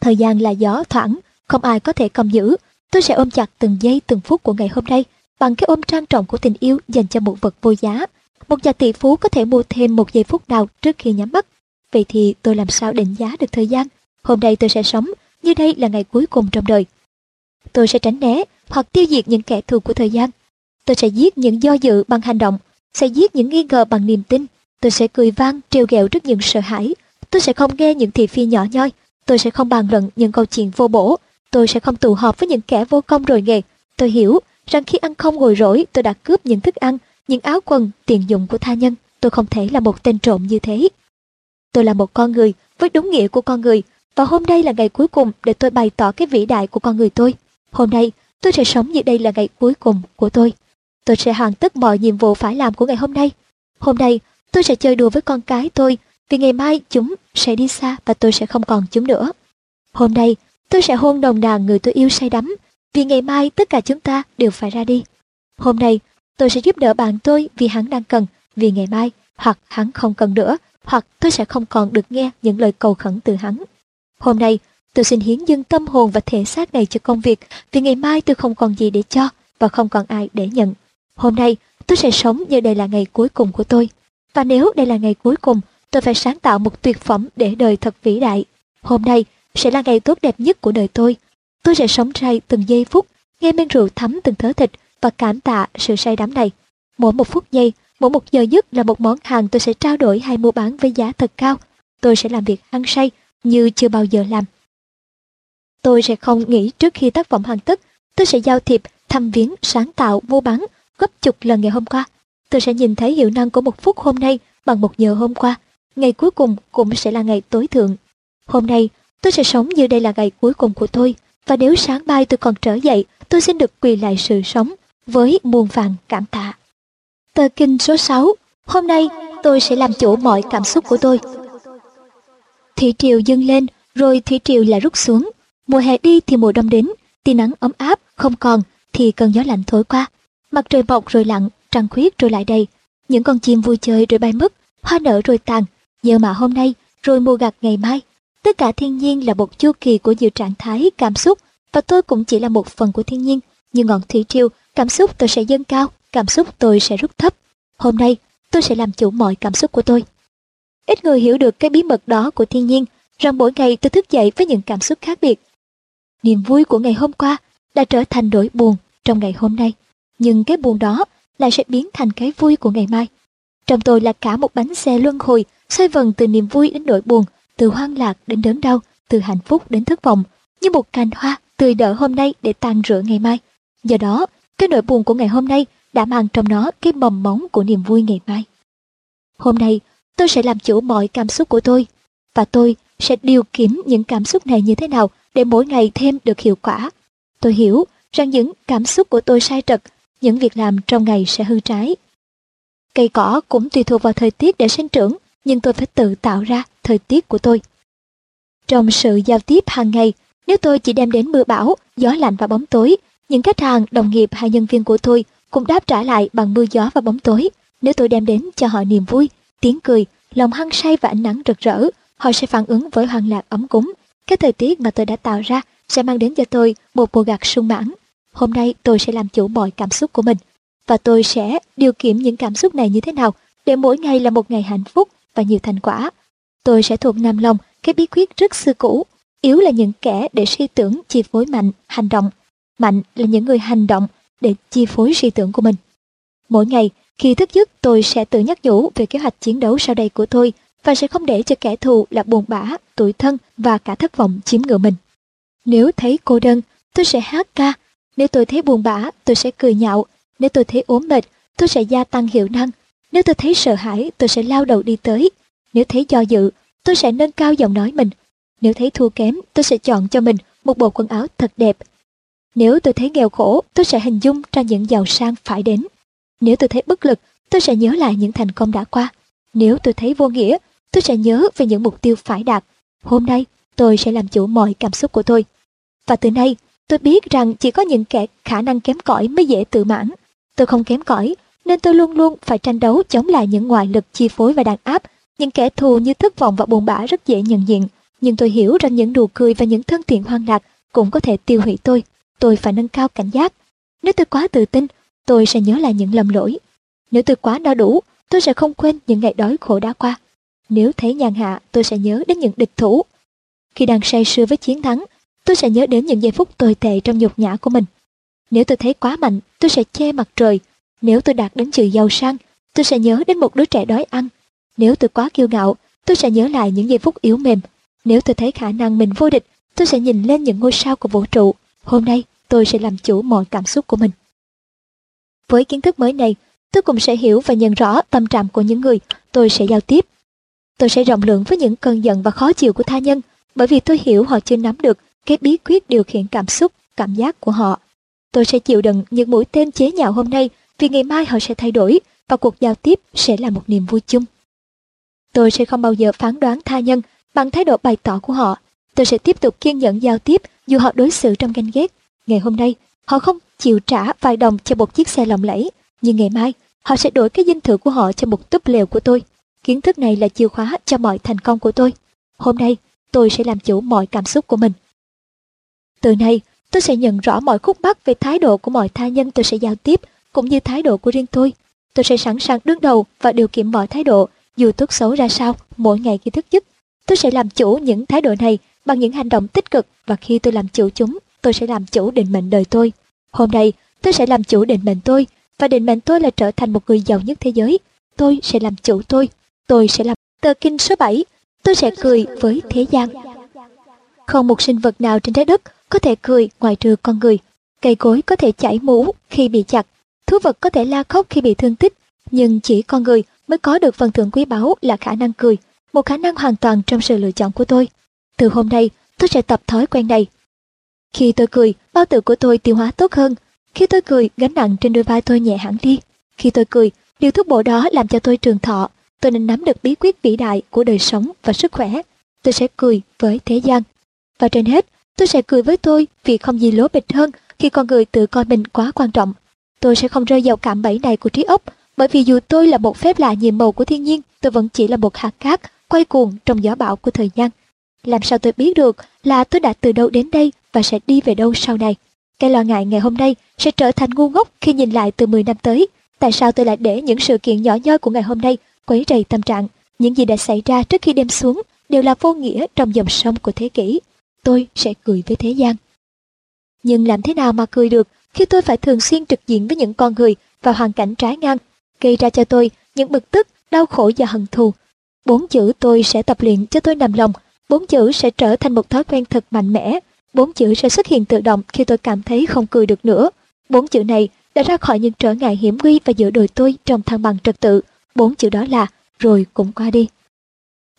Thời gian là gió thoảng, không ai có thể cầm giữ. Tôi sẽ ôm chặt từng giây từng phút của ngày hôm nay bằng cái ôm trang trọng của tình yêu dành cho một vật vô giá. Một nhà tỷ phú có thể mua thêm một giây phút nào trước khi nhắm mắt. Vậy thì tôi làm sao định giá được thời gian? Hôm nay tôi sẽ sống như đây là ngày cuối cùng trong đời. Tôi sẽ tránh né hoặc tiêu diệt những kẻ thù của thời gian. Tôi sẽ giết những do dự bằng hành động, sẽ giết những nghi ngờ bằng niềm tin. Tôi sẽ cười vang, trêu ghẹo trước những sợ hãi. Tôi sẽ không nghe những thị phi nhỏ nhoi. Tôi sẽ không bàn luận những câu chuyện vô bổ. Tôi sẽ không tụ họp với những kẻ vô công rồi nghề. Tôi hiểu rằng khi ăn không ngồi rỗi tôi đã cướp những thức ăn, những áo quần, tiền dụng của tha nhân. Tôi không thể là một tên trộm như thế. Tôi là một con người với đúng nghĩa của con người và hôm nay là ngày cuối cùng để tôi bày tỏ cái vĩ đại của con người tôi. Hôm nay tôi sẽ sống như đây là ngày cuối cùng của tôi. Tôi sẽ hoàn tất mọi nhiệm vụ phải làm của ngày hôm nay. Hôm nay tôi sẽ chơi đùa với con cái tôi vì ngày mai chúng sẽ đi xa và tôi sẽ không còn chúng nữa. Hôm nay tôi sẽ hôn đồng đàn người tôi yêu say đắm vì ngày mai tất cả chúng ta đều phải ra đi. Hôm nay tôi sẽ giúp đỡ bạn tôi vì hắn đang cần, vì ngày mai hoặc hắn không cần nữa, hoặc tôi sẽ không còn được nghe những lời cầu khẩn từ hắn. Hôm nay tôi xin hiến dâng tâm hồn và thể xác này cho công việc vì ngày mai tôi không còn gì để cho và không còn ai để nhận. Hôm nay tôi sẽ sống như đây là ngày cuối cùng của tôi. Và nếu đây là ngày cuối cùng, tôi phải sáng tạo một tuyệt phẩm để đời thật vĩ đại. Hôm nay sẽ là ngày tốt đẹp nhất của đời tôi. Tôi sẽ sống say từng giây phút, nghe men rượu thấm từng thớ thịt và cảm tạ sự say đắm này. Mỗi một phút giây, mỗi một giờ giấc là một món hàng tôi sẽ trao đổi hay mua bán với giá thật cao. Tôi sẽ làm việc hăng say như chưa bao giờ làm. Tôi sẽ không nghĩ trước khi tác phẩm hoàn tất, tôi sẽ giao thiệp, thăm viếng, sáng tạo, mua bán gấp chục lần ngày hôm qua. Tôi sẽ nhìn thấy hiệu năng của một phút hôm nay bằng một giờ hôm qua. Ngày cuối cùng cũng sẽ là ngày tối thượng. Hôm nay, tôi sẽ sống như đây là ngày cuối cùng của tôi. Và nếu sáng mai tôi còn trở dậy, tôi xin được quỳ lại sự sống với muôn vàng cảm tạ. Tờ kinh số 6 Hôm nay tôi sẽ làm chủ mọi cảm xúc của tôi. Thủy triều dâng lên, rồi thủy triều lại rút xuống. Mùa hè đi thì mùa đông đến, tia nắng ấm áp, không còn, thì cơn gió lạnh thổi qua. Mặt trời mọc rồi lặn, trăng khuyết rồi lại đầy. Những con chim vui chơi rồi bay mất, hoa nở rồi tàn, giờ mà hôm nay, rồi mùa gặt ngày mai. Tất cả thiên nhiên là một chu kỳ của nhiều trạng thái, cảm xúc, và tôi cũng chỉ là một phần của thiên nhiên. Như ngọn thủy triều, cảm xúc tôi sẽ dâng cao, cảm xúc tôi sẽ rút thấp. Hôm nay, tôi sẽ làm chủ mọi cảm xúc của tôi. Ít người hiểu được cái bí mật đó của thiên nhiên, rằng mỗi ngày tôi thức dậy với những cảm xúc khác biệt. Niềm vui của ngày hôm qua đã trở thành nỗi buồn trong ngày hôm nay, nhưng cái buồn đó lại sẽ biến thành cái vui của ngày mai. Trong tôi là cả một bánh xe luân hồi xoay vần từ niềm vui đến nỗi buồn, từ hoang lạc đến đớn đau, từ hạnh phúc đến thất vọng, như một cành hoa tươi đỡ hôm nay để tàn rửa ngày mai. Do đó, cái nỗi buồn của ngày hôm nay đã mang trong nó cái mầm móng của niềm vui ngày mai. Hôm nay, tôi sẽ làm chủ mọi cảm xúc của tôi, và tôi sẽ điều kiểm những cảm xúc này như thế nào để mỗi ngày thêm được hiệu quả. Tôi hiểu rằng những cảm xúc của tôi sai trật, những việc làm trong ngày sẽ hư trái. Cây cỏ cũng tùy thuộc vào thời tiết để sinh trưởng, nhưng tôi phải tự tạo ra thời tiết của tôi. Trong sự giao tiếp hàng ngày, nếu tôi chỉ đem đến mưa bão, gió lạnh và bóng tối, những khách hàng, đồng nghiệp hay nhân viên của tôi cũng đáp trả lại bằng mưa gió và bóng tối. Nếu tôi đem đến cho họ niềm vui, tiếng cười, lòng hăng say và ánh nắng rực rỡ, họ sẽ phản ứng với hoàng lạc ấm cúng. Cái thời tiết mà tôi đã tạo ra sẽ mang đến cho tôi một bộ gạt sung mãn. Hôm nay tôi sẽ làm chủ mọi cảm xúc của mình và tôi sẽ điều khiển những cảm xúc này như thế nào để mỗi ngày là một ngày hạnh phúc và nhiều thành quả. Tôi sẽ thuộc nằm lòng cái bí quyết rất xưa cũ, yếu là những kẻ để suy tưởng chi phối mạnh, hành động. Mạnh là những người hành động để chi phối suy tưởng của mình. Mỗi ngày, khi thức giấc tôi sẽ tự nhắc nhủ về kế hoạch chiến đấu sau đây của tôi và sẽ không để cho kẻ thù là buồn bã, tủi thân và cả thất vọng chiếm ngựa mình. Nếu thấy cô đơn, tôi sẽ hát ca. Nếu tôi thấy buồn bã, tôi sẽ cười nhạo. Nếu tôi thấy ốm mệt, tôi sẽ gia tăng hiệu năng. Nếu tôi thấy sợ hãi, tôi sẽ lao đầu đi tới. Nếu thấy do dự, tôi sẽ nâng cao giọng nói mình. Nếu thấy thua kém, tôi sẽ chọn cho mình một bộ quần áo thật đẹp. Nếu tôi thấy nghèo khổ, tôi sẽ hình dung ra những giàu sang phải đến. Nếu tôi thấy bất lực, tôi sẽ nhớ lại những thành công đã qua. Nếu tôi thấy vô nghĩa, tôi sẽ nhớ về những mục tiêu phải đạt. Hôm nay, tôi sẽ làm chủ mọi cảm xúc của tôi. Và từ nay, tôi biết rằng chỉ có những kẻ khả năng kém cỏi mới dễ tự mãn. Tôi không kém cỏi, nên tôi luôn luôn phải tranh đấu chống lại những ngoại lực chi phối và đàn áp. Những kẻ thù như thất vọng và buồn bã rất dễ nhận diện. Nhưng tôi hiểu rằng những nụ cười và những thân thiện hoang lạc cũng có thể tiêu hủy tôi. Tôi phải nâng cao cảnh giác. Nếu tôi quá tự tin, tôi sẽ nhớ lại những lầm lỗi. Nếu tôi quá no đủ, tôi sẽ không quên những ngày đói khổ đã qua. Nếu thấy nhàn hạ, tôi sẽ nhớ đến những địch thủ. Khi đang say sưa với chiến thắng, tôi sẽ nhớ đến những giây phút tồi tệ trong nhục nhã của mình. Nếu tôi thấy quá mạnh, tôi sẽ che mặt trời. Nếu tôi đạt đến sự giàu sang, tôi sẽ nhớ đến một đứa trẻ đói ăn. Nếu tôi quá kiêu ngạo, tôi sẽ nhớ lại những giây phút yếu mềm. Nếu tôi thấy khả năng mình vô địch, tôi sẽ nhìn lên những ngôi sao của vũ trụ. Hôm nay, tôi sẽ làm chủ mọi cảm xúc của mình. Với kiến thức mới này, tôi cũng sẽ hiểu và nhận rõ tâm trạng của những người tôi sẽ giao tiếp. Tôi sẽ rộng lượng với những cơn giận và khó chịu của tha nhân, bởi vì tôi hiểu họ chưa nắm được cái bí quyết điều khiển cảm xúc, cảm giác của họ. Tôi sẽ chịu đựng những mũi tên chế nhạo hôm nay vì ngày mai họ sẽ thay đổi và cuộc giao tiếp sẽ là một niềm vui chung. Tôi sẽ không bao giờ phán đoán tha nhân bằng thái độ bày tỏ của họ. Tôi sẽ tiếp tục kiên nhẫn giao tiếp dù họ đối xử trong ganh ghét. Ngày hôm nay, họ không chịu trả vài đồng cho một chiếc xe lộng lẫy, nhưng ngày mai, họ sẽ đổi cái dinh thự của họ cho một túp lều của tôi. Kiến thức này là chìa khóa cho mọi thành công của tôi. Hôm nay, tôi sẽ làm chủ mọi cảm xúc của mình. Từ nay, tôi sẽ nhận rõ mọi khúc mắc về thái độ của mọi tha nhân tôi sẽ giao tiếp, cũng như thái độ của riêng tôi. Tôi sẽ sẵn sàng đứng đầu và điều khiển mọi thái độ, dù tốt xấu ra sao, mỗi ngày khi thức giấc. Tôi sẽ làm chủ những thái độ này bằng những hành động tích cực và khi tôi làm chủ chúng, tôi sẽ làm chủ định mệnh đời tôi. Hôm nay, tôi sẽ làm chủ định mệnh tôi và định mệnh tôi là trở thành một người giàu nhất thế giới. Tôi sẽ làm chủ tôi. Tôi sẽ làm tờ kinh số 7. Tôi sẽ cười với thế gian. Không một sinh vật nào trên trái đất có thể cười ngoài trừ con người. Cây cối có thể chảy mũ khi bị chặt. Thú vật có thể la khóc khi bị thương tích. Nhưng chỉ con người mới có được phần thưởng quý báu là khả năng cười. Một khả năng hoàn toàn trong sự lựa chọn của tôi. Từ hôm nay, tôi sẽ tập thói quen này. Khi tôi cười, bao tử của tôi tiêu hóa tốt hơn. Khi tôi cười, gánh nặng trên đôi vai tôi nhẹ hẳn đi. Khi tôi cười, điều thuốc bổ đó làm cho tôi trường thọ. Tôi nên nắm được bí quyết vĩ đại của đời sống và sức khỏe. Tôi sẽ cười với thế gian. Và trên hết, tôi sẽ cười với tôi vì không gì lố bịch hơn khi con người tự coi mình quá quan trọng. Tôi sẽ không rơi vào cạm bẫy này của trí óc, bởi vì dù tôi là một phép lạ nhiệm màu của thiên nhiên, tôi vẫn chỉ là một hạt cát quay cuồng trong gió bão của thời gian. Làm sao tôi biết được là tôi đã từ đâu đến đây và sẽ đi về đâu sau này? Cái lo ngại ngày hôm nay sẽ trở thành ngu ngốc khi nhìn lại từ 10 năm tới. Tại sao tôi lại để những sự kiện nhỏ nhoi của ngày hôm nay quấy rầy tâm trạng? Những gì đã xảy ra trước khi đêm xuống đều là vô nghĩa trong dòng sông của thế kỷ. Tôi sẽ cười với thế gian. Nhưng làm thế nào mà cười được khi tôi phải thường xuyên trực diện với những con người và hoàn cảnh trái ngang, gây ra cho tôi những bực tức, đau khổ và hận thù. Bốn chữ tôi sẽ tập luyện cho tôi nằm lòng, bốn chữ sẽ trở thành một thói quen thật mạnh mẽ, bốn chữ sẽ xuất hiện tự động khi tôi cảm thấy không cười được nữa. Bốn chữ này đã ra khỏi những trở ngại hiểm nguy và giữa đời tôi trong thăng bằng trật tự. Bốn chữ đó là rồi cũng qua đi.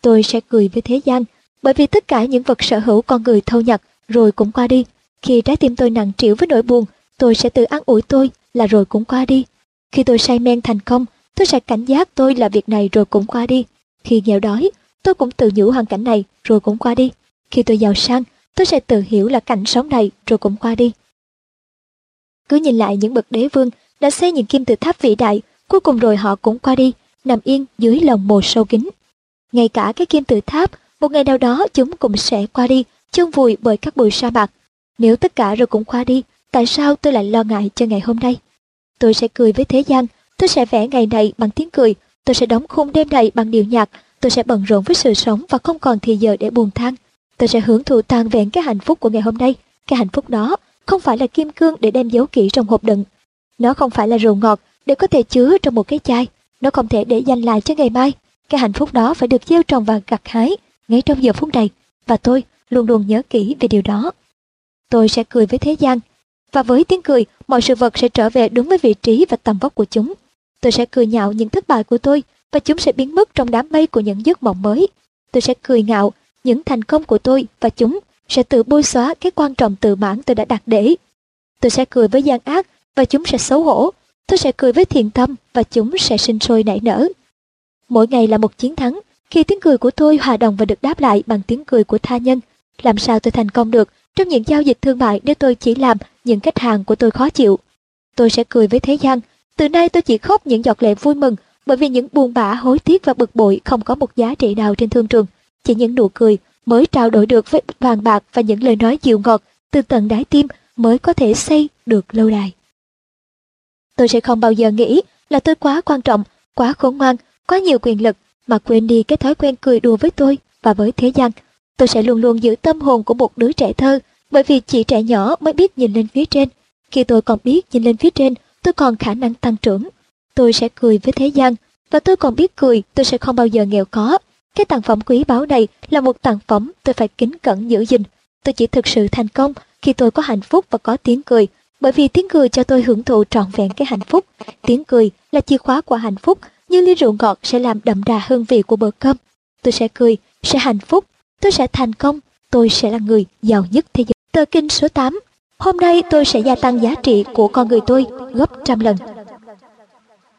Tôi sẽ cười với thế gian, bởi vì tất cả những vật sở hữu con người thâu nhặt rồi cũng qua đi. Khi trái tim tôi nặng trĩu với nỗi buồn, tôi sẽ tự an ủi tôi là rồi cũng qua đi. Khi tôi say men thành công, tôi sẽ cảnh giác tôi là việc này rồi cũng qua đi. Khi nghèo đói, tôi cũng tự nhủ hoàn cảnh này rồi cũng qua đi. Khi tôi giàu sang, tôi sẽ tự hiểu là cảnh sống này rồi cũng qua đi. Cứ nhìn lại những bậc đế vương đã xây những kim tự tháp vĩ đại, cuối cùng rồi họ cũng qua đi, nằm yên dưới lòng mồ sâu kín. Ngay cả cái kim tự tháp, một ngày nào đó chúng cũng sẽ qua đi, chôn vùi bởi các bụi sa mạc. Nếu tất cả rồi cũng qua đi, tại sao tôi lại lo ngại cho ngày hôm nay? Tôi sẽ cười với thế gian, tôi sẽ vẽ ngày này bằng tiếng cười, tôi sẽ đóng khung đêm này bằng điệu nhạc, tôi sẽ bận rộn với sự sống và không còn thì giờ để buồn than. Tôi sẽ hưởng thụ toàn vẹn cái hạnh phúc của ngày hôm nay. Cái hạnh phúc đó không phải là kim cương để đem giấu kỹ trong hộp đựng. Nó không phải là rượu ngọt để có thể chứa trong một cái chai. Nó không thể để dành lại cho ngày mai. Cái hạnh phúc đó phải được gieo trồng và gặt hái ngay trong giờ phút này. Và tôi luôn luôn nhớ kỹ về điều đó. Tôi sẽ cười với thế gian. Và với tiếng cười, mọi sự vật sẽ trở về đúng với vị trí và tầm vóc của chúng. Tôi sẽ cười nhạo những thất bại của tôi và chúng sẽ biến mất trong đám mây của những giấc mộng mới. Tôi sẽ cười ngạo những thành công của tôi và chúng sẽ tự bôi xóa cái quan trọng tự mãn tôi đã đặt để. Tôi sẽ cười với gian ác và chúng sẽ xấu hổ. Tôi sẽ cười với thiện tâm và chúng sẽ sinh sôi nảy nở. Mỗi ngày là một chiến thắng, khi tiếng cười của tôi hòa đồng và được đáp lại bằng tiếng cười của tha nhân. Làm sao tôi thành công được trong những giao dịch thương mại nếu tôi chỉ làm những khách hàng của tôi khó chịu. Tôi sẽ cười với thế gian. Từ nay tôi chỉ khóc những giọt lệ vui mừng bởi vì những buồn bã, hối tiếc và bực bội không có một giá trị nào trên thương trường. Chỉ những nụ cười mới trao đổi được với vàng bạc và những lời nói dịu ngọt từ tận đáy tim mới có thể xây được lâu đài. Tôi sẽ không bao giờ nghĩ là tôi quá quan trọng, quá khôn ngoan, quá nhiều quyền lực mà quên đi cái thói quen cười đùa với tôi và với thế gian. Tôi sẽ luôn luôn giữ tâm hồn của một đứa trẻ thơ bởi vì chỉ trẻ nhỏ mới biết nhìn lên phía trên. Khi tôi còn biết nhìn lên phía trên, tôi còn khả năng tăng trưởng. Tôi sẽ cười với thế gian và tôi còn biết cười tôi sẽ không bao giờ nghèo khó cái tặng phẩm quý báu này là một tặng phẩm tôi phải kính cẩn giữ gìn. Tôi chỉ thực sự thành công khi tôi có hạnh phúc và có tiếng cười, bởi vì tiếng cười cho tôi hưởng thụ trọn vẹn cái hạnh phúc. Tiếng cười là chìa khóa của hạnh phúc, như ly rượu ngọt sẽ làm đậm đà hương vị của bữa cơm. Tôi sẽ cười, sẽ hạnh phúc, tôi sẽ thành công, tôi sẽ là người giàu nhất thế giới. Tờ kinh số 8 Hôm nay tôi sẽ gia tăng giá trị của con người tôi gấp trăm lần.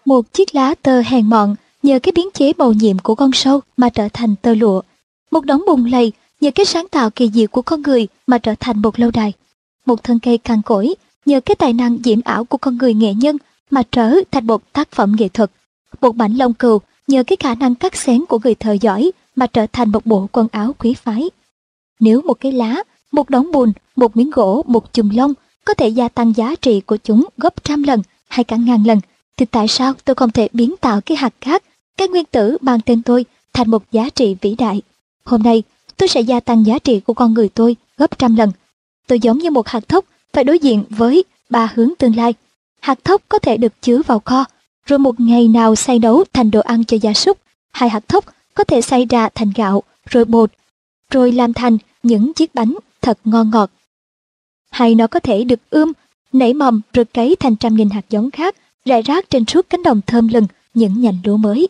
Một chiếc lá tơ hèn mọn nhờ cái biến chế bầu nhiệm của con sâu mà trở thành tơ lụa. Một đống bùn lầy nhờ cái sáng tạo kỳ diệu của con người mà trở thành một lâu đài. Một thân cây cằn cỗi nhờ cái tài năng diễm ảo của con người nghệ nhân mà trở thành một tác phẩm nghệ thuật. Một mảnh lông cừu nhờ cái khả năng cắt xén của người thợ giỏi mà trở thành một bộ quần áo quý phái. Nếu một cái lá, một đống bùn, một miếng gỗ, một chùm lông có thể gia tăng giá trị của chúng gấp trăm lần hay cả ngàn lần, thì tại sao tôi không thể biến tạo cái hạt cát cái nguyên tử mang tên tôi thành một giá trị vĩ đại. Hôm nay, tôi sẽ gia tăng giá trị của con người tôi gấp trăm lần. Tôi giống như một hạt thóc phải đối diện với ba hướng tương lai. Hạt thóc có thể được chứa vào kho, rồi một ngày nào xay nấu thành đồ ăn cho gia súc. Hai hạt thóc có thể xay ra thành gạo, rồi bột, rồi làm thành những chiếc bánh thật ngon ngọt. Hay nó có thể được ươm, nảy mầm rồi cấy thành trăm nghìn hạt giống khác, rải rác trên suốt cánh đồng thơm lừng những nhành lúa mới.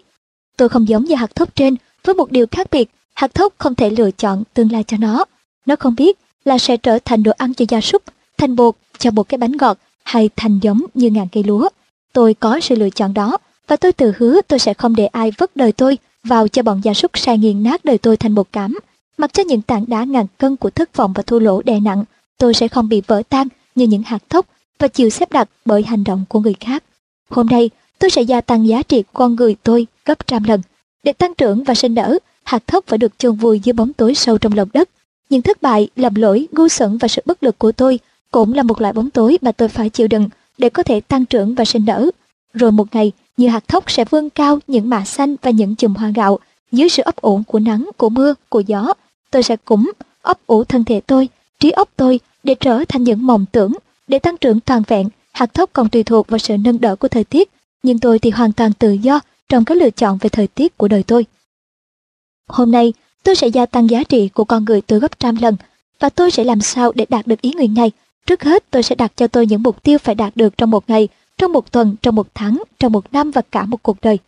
Tôi không giống như hạt thóc trên, với một điều khác biệt, hạt thóc không thể lựa chọn tương lai cho nó. Nó không biết là sẽ trở thành đồ ăn cho gia súc, thành bột cho một cái bánh ngọt hay thành giống như ngàn cây lúa. Tôi có sự lựa chọn đó và tôi tự hứa tôi sẽ không để ai vứt đời tôi vào cho bọn gia súc sai nghiền nát đời tôi thành một cám. Mặc cho những tảng đá ngàn cân của thất vọng và thua lỗ đè nặng, tôi sẽ không bị vỡ tan như những hạt thóc và chịu xếp đặt bởi hành động của người khác. Hôm nay, tôi sẽ gia tăng giá trị con người tôi gấp trăm lần. Để tăng trưởng và sinh nở, hạt thóc phải được chôn vùi dưới bóng tối sâu trong lòng đất. những thất bại, lầm lỗi, ngu xuẩn và sự bất lực của tôi cũng là một loại bóng tối mà tôi phải chịu đựng để có thể tăng trưởng và sinh nở. Rồi một ngày, như hạt thóc sẽ vươn cao những mạ xanh và những chùm hoa gạo dưới sự ấp ủ của nắng, của mưa, của gió. Tôi sẽ cũng ấp ủ thân thể tôi, trí óc tôi để trở thành những mộng tưởng, để tăng trưởng toàn vẹn. Hạt thóc còn tùy thuộc vào sự nâng đỡ của thời tiết, nhưng tôi thì hoàn toàn tự do trong các lựa chọn về thời tiết của đời tôi. Hôm nay, tôi sẽ gia tăng giá trị của con người tôi gấp trăm lần, và tôi sẽ làm sao để đạt được ý nguyện này. Trước hết, tôi sẽ đặt cho tôi những mục tiêu phải đạt được trong một ngày, trong một tuần, trong một tháng, trong một năm và cả một cuộc đời.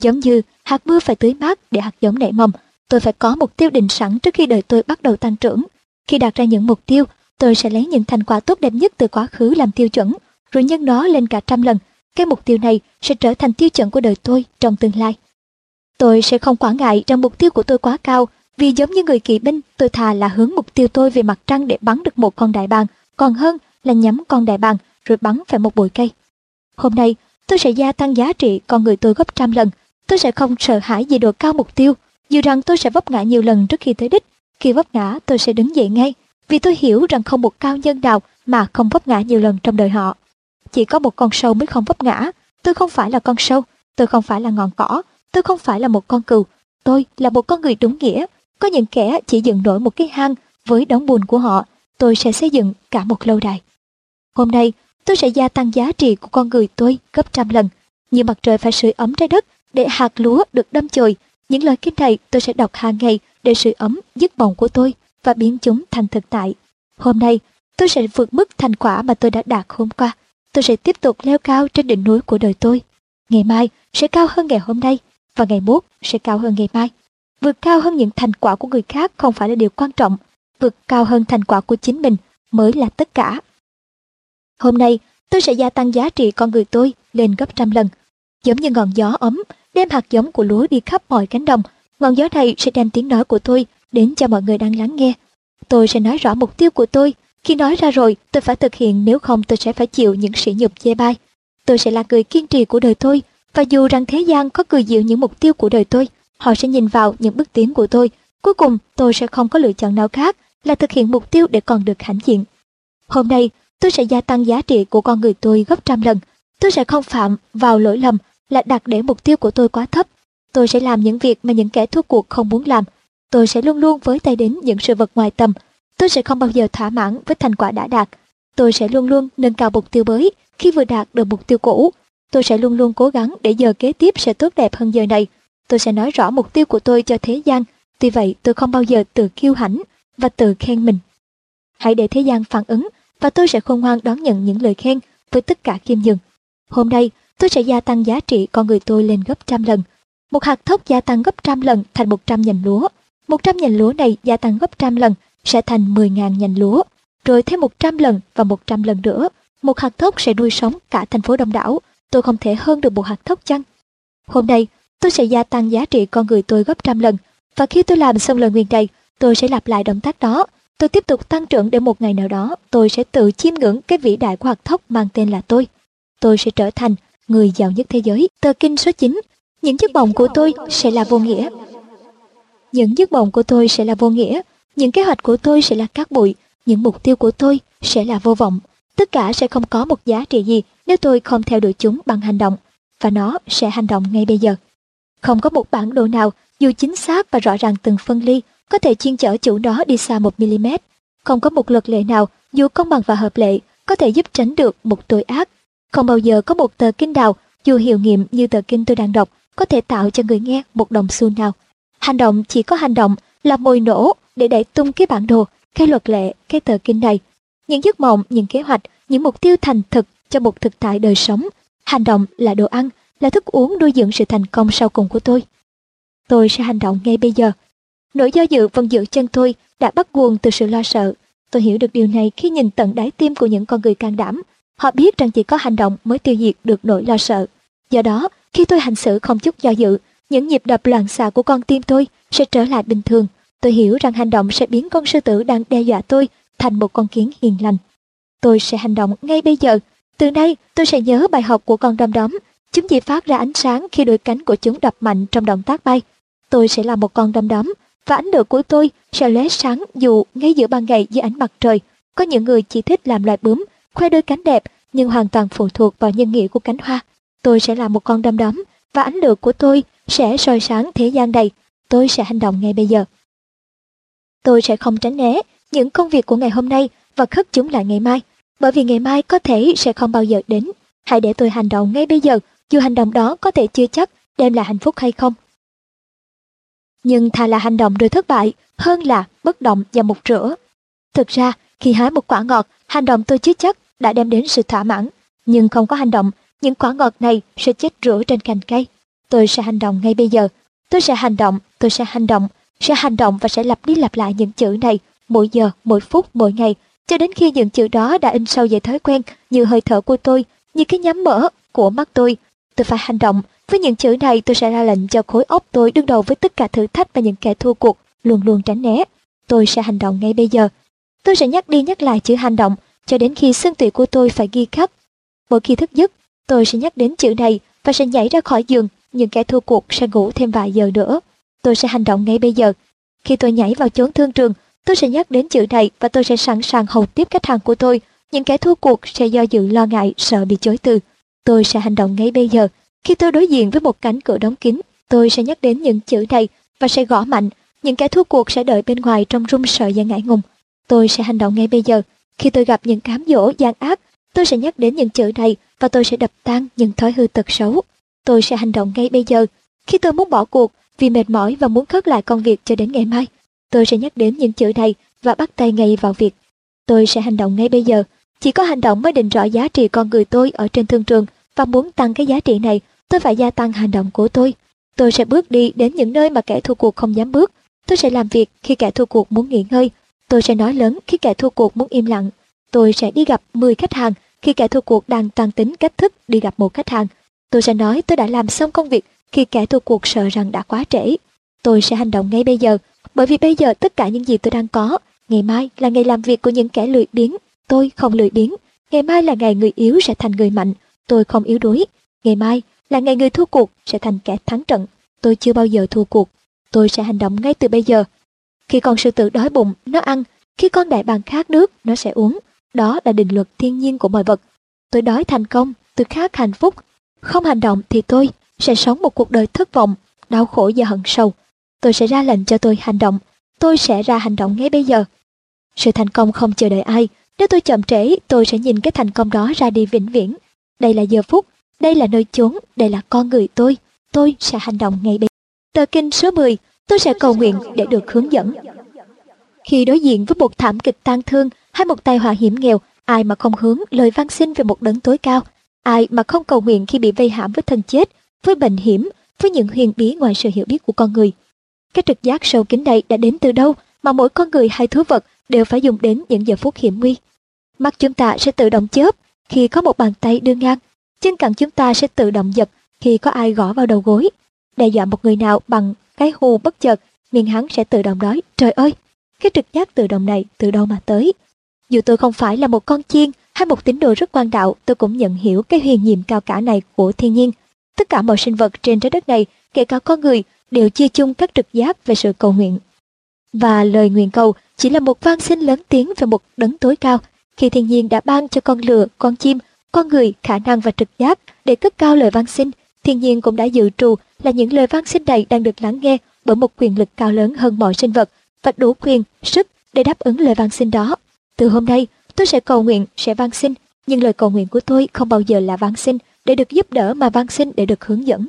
Giống như hạt mưa phải tưới mát để hạt giống nảy mầm, tôi phải có mục tiêu định sẵn trước khi đời tôi bắt đầu tăng trưởng. Khi đặt ra những mục tiêu, tôi sẽ lấy những thành quả tốt đẹp nhất từ quá khứ làm tiêu chuẩn, rồi nhân nó lên cả trăm lần. Cái mục tiêu này sẽ trở thành tiêu chuẩn của đời tôi trong tương lai. Tôi sẽ không quản ngại rằng mục tiêu của tôi quá cao, vì giống như người kỵ binh, tôi thà là hướng mục tiêu tôi về mặt trăng để bắn được một con đại bàng, còn hơn là nhắm con đại bàng rồi bắn phải một bụi cây. Hôm nay, tôi sẽ gia tăng giá trị con người tôi gấp trăm lần. Tôi sẽ không sợ hãi gì độ cao mục tiêu, dù rằng tôi sẽ vấp ngã nhiều lần trước khi tới đích. Khi vấp ngã, tôi sẽ đứng dậy ngay, vì tôi hiểu rằng không một cao nhân nào mà không vấp ngã nhiều lần trong đời họ. Chỉ có một con sâu mới không vấp ngã. Tôi không phải là con sâu, tôi không phải là ngọn cỏ, tôi không phải là một con cừu. Tôi là một con người đúng nghĩa. Có những kẻ chỉ dựng nổi một cái hang với đống bùn của họ, tôi sẽ xây dựng cả một lâu đài. Hôm nay, tôi sẽ gia tăng giá trị của con người tôi gấp trăm lần. Như mặt trời phải sưởi ấm trái đất để hạt lúa được đâm chồi. Những lời kinh này tôi sẽ đọc hàng ngày để sưởi ấm giấc mộng của tôi và biến chúng thành thực tại. Hôm nay, tôi sẽ vượt mức thành quả mà tôi đã đạt hôm qua. Tôi sẽ tiếp tục leo cao trên đỉnh núi của đời tôi. Ngày mai sẽ cao hơn ngày hôm nay và ngày mốt sẽ cao hơn ngày mai. Vượt cao hơn những thành quả của người khác không phải là điều quan trọng, vượt cao hơn thành quả của chính mình mới là tất cả. Hôm nay, tôi sẽ gia tăng giá trị con người tôi lên gấp trăm lần. Giống như ngọn gió ấm, đem hạt giống của lúa đi khắp mọi cánh đồng, ngọn gió này sẽ đem tiếng nói của tôi đến cho mọi người đang lắng nghe. Tôi sẽ nói rõ mục tiêu của tôi. Khi nói ra rồi, tôi phải thực hiện nếu không tôi sẽ phải chịu những sỉ nhục chê bai. Tôi sẽ là người kiên trì của đời tôi, và dù rằng thế gian có cười dịu những mục tiêu của đời tôi, họ sẽ nhìn vào những bước tiến của tôi. Cuối cùng, tôi sẽ không có lựa chọn nào khác là thực hiện mục tiêu để còn được hãnh diện. Hôm nay, tôi sẽ gia tăng giá trị của con người tôi gấp trăm lần. Tôi sẽ không phạm vào lỗi lầm là đặt để mục tiêu của tôi quá thấp. Tôi sẽ làm những việc mà những kẻ thua cuộc không muốn làm. Tôi sẽ luôn luôn với tay đến những sự vật ngoài tầm. Tôi sẽ không bao giờ thỏa mãn với thành quả đã đạt. Tôi sẽ luôn luôn nâng cao mục tiêu mới khi vừa đạt được mục tiêu cũ. Tôi sẽ luôn luôn cố gắng để giờ kế tiếp sẽ tốt đẹp hơn giờ này. Tôi sẽ nói rõ mục tiêu của tôi cho thế gian. Tuy vậy tôi không bao giờ tự kiêu hãnh và tự khen mình. Hãy để thế gian phản ứng và tôi sẽ khôn ngoan đón nhận những lời khen với tất cả khiêm nhường. Hôm nay, tôi sẽ gia tăng giá trị con người tôi lên gấp trăm lần. Một hạt thóc gia tăng gấp trăm lần thành một trăm nhành lúa. Một trăm nhành lúa này gia tăng gấp trăm lần sẽ thành mười ngàn nhành lúa. Rồi thêm một trăm lần và một trăm lần nữa, một hạt thóc sẽ nuôi sống cả thành phố đông đảo. Tôi không thể hơn được một hạt thóc chăng? Hôm nay, tôi sẽ gia tăng giá trị con người tôi gấp trăm lần. Và khi tôi làm xong lời nguyện này, tôi sẽ lặp lại động tác đó Tôi tiếp tục tăng trưởng để một ngày nào đó tôi sẽ tự chiêm ngưỡng cái vĩ đại của hạt thóc mang tên là tôi. Tôi sẽ trở thành người giàu nhất thế giới. Tờ kinh số 9. Những giấc mộng của tôi sẽ là vô nghĩa. Những giấc mộng của tôi sẽ là vô nghĩa. Những kế hoạch của tôi sẽ là cát bụi. Những mục tiêu của tôi sẽ là vô vọng. Tất cả sẽ không có một giá trị gì nếu tôi không theo đuổi chúng bằng hành động. Và nó sẽ hành động ngay bây giờ. Không có một bản đồ nào dù chính xác và rõ ràng từng phân ly có thể chuyên chở chủ đó đi xa một mm. Không có một luật lệ nào, dù công bằng và hợp lệ, có thể giúp tránh được một tội ác. Không bao giờ có một tờ kinh nào, dù hiệu nghiệm như tờ kinh tôi đang đọc, có thể tạo cho người nghe một đồng xu nào. Hành động chỉ có hành động là mồi nổ để đẩy tung cái bản đồ, cái luật lệ, cái tờ kinh này. Những giấc mộng, những kế hoạch, những mục tiêu thành thực cho một thực tại đời sống. Hành động là đồ ăn, là thức uống nuôi dưỡng sự thành công sau cùng của tôi. Tôi sẽ hành động ngay bây giờ. Nỗi do dự vẫn giữ chân tôi đã bắt nguồn từ sự lo sợ. Tôi hiểu được điều này khi nhìn tận đáy tim của những con người can đảm. Họ biết rằng chỉ có hành động mới tiêu diệt được nỗi lo sợ. Do đó, khi tôi hành xử không chút do dự, những nhịp đập loạn xạ của con tim tôi sẽ trở lại bình thường. Tôi hiểu rằng hành động sẽ biến con sư tử đang đe dọa tôi thành một con kiến hiền lành. Tôi sẽ hành động ngay bây giờ. Từ nay, tôi sẽ nhớ bài học của con đom đóm. Chúng chỉ phát ra ánh sáng khi đôi cánh của chúng đập mạnh trong động tác bay. Tôi sẽ là một con đom đóm và ánh lửa của tôi sẽ lóe sáng dù ngay giữa ban ngày dưới ánh mặt trời. Có những người chỉ thích làm loài bướm, khoe đôi cánh đẹp nhưng hoàn toàn phụ thuộc vào nhân nghĩa của cánh hoa. Tôi sẽ là một con đom đóm và ánh lửa của tôi sẽ soi sáng thế gian này. Tôi sẽ hành động ngay bây giờ. Tôi sẽ không tránh né những công việc của ngày hôm nay và khất chúng lại ngày mai, bởi vì ngày mai có thể sẽ không bao giờ đến. Hãy để tôi hành động ngay bây giờ, dù hành động đó có thể chưa chắc đem lại hạnh phúc hay không. Nhưng thà là hành động rồi thất bại hơn là bất động và mục rửa. Thực ra, khi hái một quả ngọt, hành động tôi chứ chắc đã đem đến sự thỏa mãn. Nhưng không có hành động, những quả ngọt này sẽ chết rửa trên cành cây. Tôi sẽ hành động ngay bây giờ. Tôi sẽ hành động, tôi sẽ hành động, sẽ hành động và sẽ lặp đi lặp lại những chữ này mỗi giờ, mỗi phút, mỗi ngày, cho đến khi những chữ đó đã in sâu về thói quen như hơi thở của tôi, như cái nhắm mở của mắt tôi. Tôi phải hành động, với những chữ này tôi sẽ ra lệnh cho khối óc tôi đương đầu với tất cả thử thách và những kẻ thua cuộc, luôn luôn tránh né. Tôi sẽ hành động ngay bây giờ. Tôi sẽ nhắc đi nhắc lại chữ hành động cho đến khi xương tủy của tôi phải ghi khắc. Mỗi khi thức giấc, tôi sẽ nhắc đến chữ này và sẽ nhảy ra khỏi giường, những kẻ thua cuộc sẽ ngủ thêm vài giờ nữa. Tôi sẽ hành động ngay bây giờ. Khi tôi nhảy vào chốn thương trường, tôi sẽ nhắc đến chữ này và tôi sẽ sẵn sàng hầu tiếp khách hàng của tôi. Những kẻ thua cuộc sẽ do dự lo ngại, sợ bị chối từ. Tôi sẽ hành động ngay bây giờ. Khi tôi đối diện với một cánh cửa đóng kín, tôi sẽ nhắc đến những chữ này và sẽ gõ mạnh. Những kẻ thua cuộc sẽ đợi bên ngoài trong run sợ và ngại ngùng. Tôi sẽ hành động ngay bây giờ. Khi tôi gặp những cám dỗ gian ác, tôi sẽ nhắc đến những chữ này và tôi sẽ đập tan những thói hư tật xấu. Tôi sẽ hành động ngay bây giờ. Khi tôi muốn bỏ cuộc vì mệt mỏi và muốn khất lại công việc cho đến ngày mai, tôi sẽ nhắc đến những chữ này và bắt tay ngay vào việc. Tôi sẽ hành động ngay bây giờ. Chỉ có hành động mới định rõ giá trị con người tôi ở trên thương trường và muốn tăng cái giá trị này, tôi phải gia tăng hành động của tôi. Tôi sẽ bước đi đến những nơi mà kẻ thua cuộc không dám bước. Tôi sẽ làm việc khi kẻ thua cuộc muốn nghỉ ngơi. Tôi sẽ nói lớn khi kẻ thua cuộc muốn im lặng. Tôi sẽ đi gặp 10 khách hàng khi kẻ thua cuộc đang tăng tính cách thức đi gặp một khách hàng. Tôi sẽ nói tôi đã làm xong công việc khi kẻ thua cuộc sợ rằng đã quá trễ. Tôi sẽ hành động ngay bây giờ, bởi vì bây giờ tất cả những gì tôi đang có, ngày mai là ngày làm việc của những kẻ lười biếng, tôi không lười biếng. Ngày mai là ngày người yếu sẽ thành người mạnh, tôi không yếu đuối. Ngày mai là ngày người thua cuộc sẽ thành kẻ thắng trận, tôi chưa bao giờ thua cuộc. Tôi sẽ hành động ngay từ bây giờ. Khi con sư tử đói bụng, nó ăn. Khi con đại bàng khát nước, nó sẽ uống. Đó là định luật thiên nhiên của mọi vật. Tôi đói thành công, tôi khát hạnh phúc. Không hành động thì tôi sẽ sống một cuộc đời thất vọng, đau khổ và hận sâu. Tôi sẽ ra lệnh cho tôi hành động. Tôi sẽ ra hành động ngay bây giờ. Sự thành công không chờ đợi ai. Nếu tôi chậm trễ, tôi sẽ nhìn cái thành công đó ra đi vĩnh viễn. Đây là giờ phút, đây là nơi chốn, đây là con người tôi. Tôi sẽ hành động ngay bây giờ. Tờ kinh số 10, tôi sẽ cầu nguyện để được hướng dẫn. Khi đối diện với một thảm kịch tang thương hay một tai họa hiểm nghèo, ai mà không hướng lời van xin về một đấng tối cao, ai mà không cầu nguyện khi bị vây hãm với thân chết, với bệnh hiểm, với những huyền bí ngoài sự hiểu biết của con người. Cái trực giác sâu kín này đã đến từ đâu mà mỗi con người hay thú vật đều phải dùng đến những giờ phút hiểm nguy. Mắt chúng ta sẽ tự động chớp khi có một bàn tay đưa ngang, chân cẳng chúng ta sẽ tự động giật khi có ai gõ vào đầu gối. Đe dọa một người nào bằng cái hù bất chợt, miệng hắn sẽ tự động nói, trời ơi, cái trực giác tự động này từ đâu mà tới. Dù tôi không phải là một con chiên hay một tín đồ rất quan đạo, tôi cũng nhận hiểu cái huyền nhiệm cao cả này của thiên nhiên. Tất cả mọi sinh vật trên trái đất này, kể cả con người, đều chia chung các trực giác về sự cầu nguyện. Và lời nguyện cầu chỉ là một vang xin lớn tiếng về một đấng tối cao, khi thiên nhiên đã ban cho con lừa, con chim, con người khả năng và trực giác để cất cao lời văn xin, thiên nhiên cũng đã dự trù là những lời văn xin này đang được lắng nghe bởi một quyền lực cao lớn hơn mọi sinh vật và đủ quyền, sức để đáp ứng lời van xin đó. Từ hôm nay, tôi sẽ cầu nguyện, sẽ van xin, nhưng lời cầu nguyện của tôi không bao giờ là van xin để được giúp đỡ mà van xin để được hướng dẫn.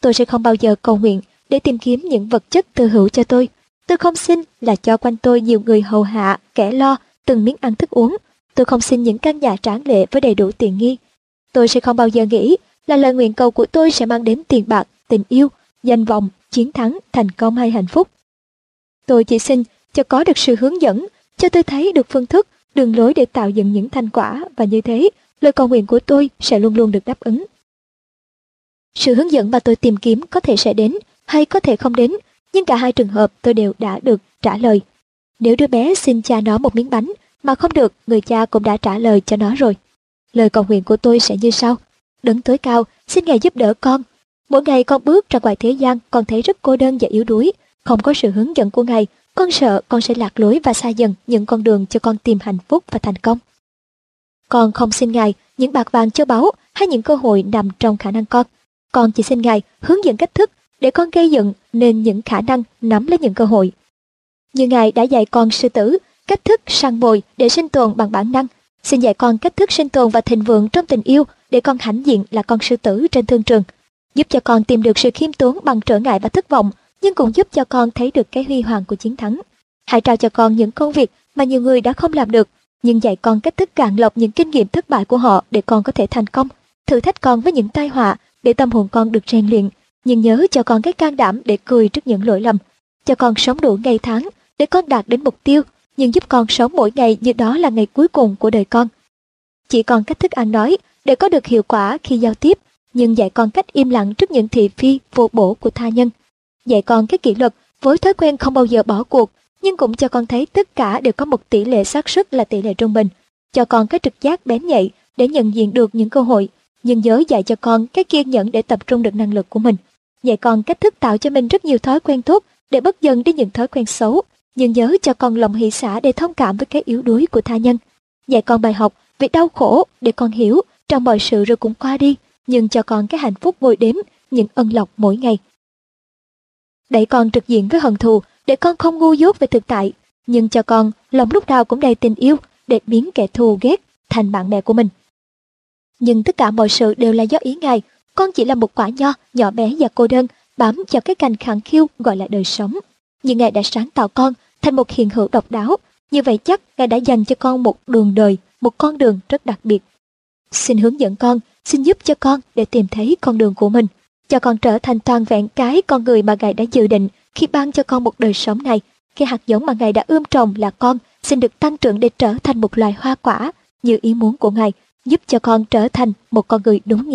Tôi sẽ không bao giờ cầu nguyện để tìm kiếm những vật chất tư hữu cho tôi. Tôi không xin là cho quanh tôi nhiều người hầu hạ, kẻ lo, từng miếng ăn thức uống. Tôi không xin những căn nhà tráng lệ với đầy đủ tiền nghi. Tôi sẽ không bao giờ nghĩ là lời nguyện cầu của tôi sẽ mang đến tiền bạc, tình yêu, danh vọng, chiến thắng, thành công hay hạnh phúc. Tôi chỉ xin cho có được sự hướng dẫn, cho tôi thấy được phương thức, đường lối để tạo dựng những thành quả và như thế, lời cầu nguyện của tôi sẽ luôn luôn được đáp ứng. Sự hướng dẫn mà tôi tìm kiếm có thể sẽ đến hay có thể không đến, nhưng cả hai trường hợp tôi đều đã được trả lời. Nếu đứa bé xin cha nó một miếng bánh mà không được, người cha cũng đã trả lời cho nó rồi. Lời cầu nguyện của tôi sẽ như sau. Đấng tối cao, xin Ngài giúp đỡ con. Mỗi ngày con bước ra ngoài thế gian, con thấy rất cô đơn và yếu đuối. Không có sự hướng dẫn của Ngài, con sợ con sẽ lạc lối và xa dần những con đường cho con tìm hạnh phúc và thành công. Con không xin Ngài những bạc vàng châu báu hay những cơ hội nằm trong khả năng con. Con chỉ xin Ngài hướng dẫn cách thức để con gây dựng nên những khả năng nắm lấy những cơ hội. Như Ngài đã dạy con sư tử cách thức săn mồi để sinh tồn bằng bản năng, xin dạy con cách thức sinh tồn và thịnh vượng trong tình yêu để con hãnh diện là con sư tử trên thương trường, giúp cho con tìm được sự khiêm tốn bằng trở ngại và thất vọng nhưng cũng giúp cho con thấy được cái huy hoàng của chiến thắng. Hãy trao cho con những công việc mà nhiều người đã không làm được, nhưng dạy con cách thức cạn lọc những kinh nghiệm thất bại của họ để con có thể thành công. Thử thách con với những tai họa để tâm hồn con được rèn luyện, nhưng nhớ cho con cái can đảm để cười trước những lỗi lầm. Cho con sống đủ ngày tháng để con đạt đến mục tiêu, nhưng giúp con sống mỗi ngày như đó là ngày cuối cùng của đời con. Chỉ còn cách thức ăn nói để có được hiệu quả khi giao tiếp, nhưng dạy con cách im lặng trước những thị phi vô bổ của tha nhân. Dạy con cái kỷ luật với thói quen không bao giờ bỏ cuộc, nhưng cũng cho con thấy tất cả đều có một tỷ lệ xác suất là tỷ lệ trung bình. Cho con cái trực giác bén nhạy để nhận diện được những cơ hội, nhưng nhớ dạy cho con cái kiên nhẫn để tập trung được năng lực của mình. Dạy con cách thức tạo cho mình rất nhiều thói quen tốt để bất dần đi những thói quen xấu, nhưng nhớ cho con lòng hỷ xã để thông cảm với cái yếu đuối của tha nhân. Dạy con bài học về đau khổ để con hiểu trong mọi sự rồi cũng qua đi, nhưng cho con cái hạnh phúc ngồi đếm những ân lộc mỗi ngày. Đẩy con trực diện với hận thù để con không ngu dốt về thực tại, nhưng cho con lòng lúc nào cũng đầy tình yêu để biến kẻ thù ghét thành bạn bè của mình. Nhưng tất cả mọi sự đều là do ý Ngài, con chỉ là một quả nho, nhỏ bé và cô đơn, bám vào cái cành khẳng khiu gọi là đời sống. Nhưng Ngài đã sáng tạo con thành một hiện hữu độc đáo, như vậy chắc Ngài đã dành cho con một đường đời, một con đường rất đặc biệt. Xin hướng dẫn con, xin giúp cho con để tìm thấy con đường của mình, cho con trở thành toàn vẹn cái con người mà Ngài đã dự định khi ban cho con một đời sống này. Khi hạt giống mà Ngài đã ươm trồng là con, xin được tăng trưởng để trở thành một loài hoa quả như ý muốn của Ngài, giúp cho con trở thành một con người đúng nghĩa.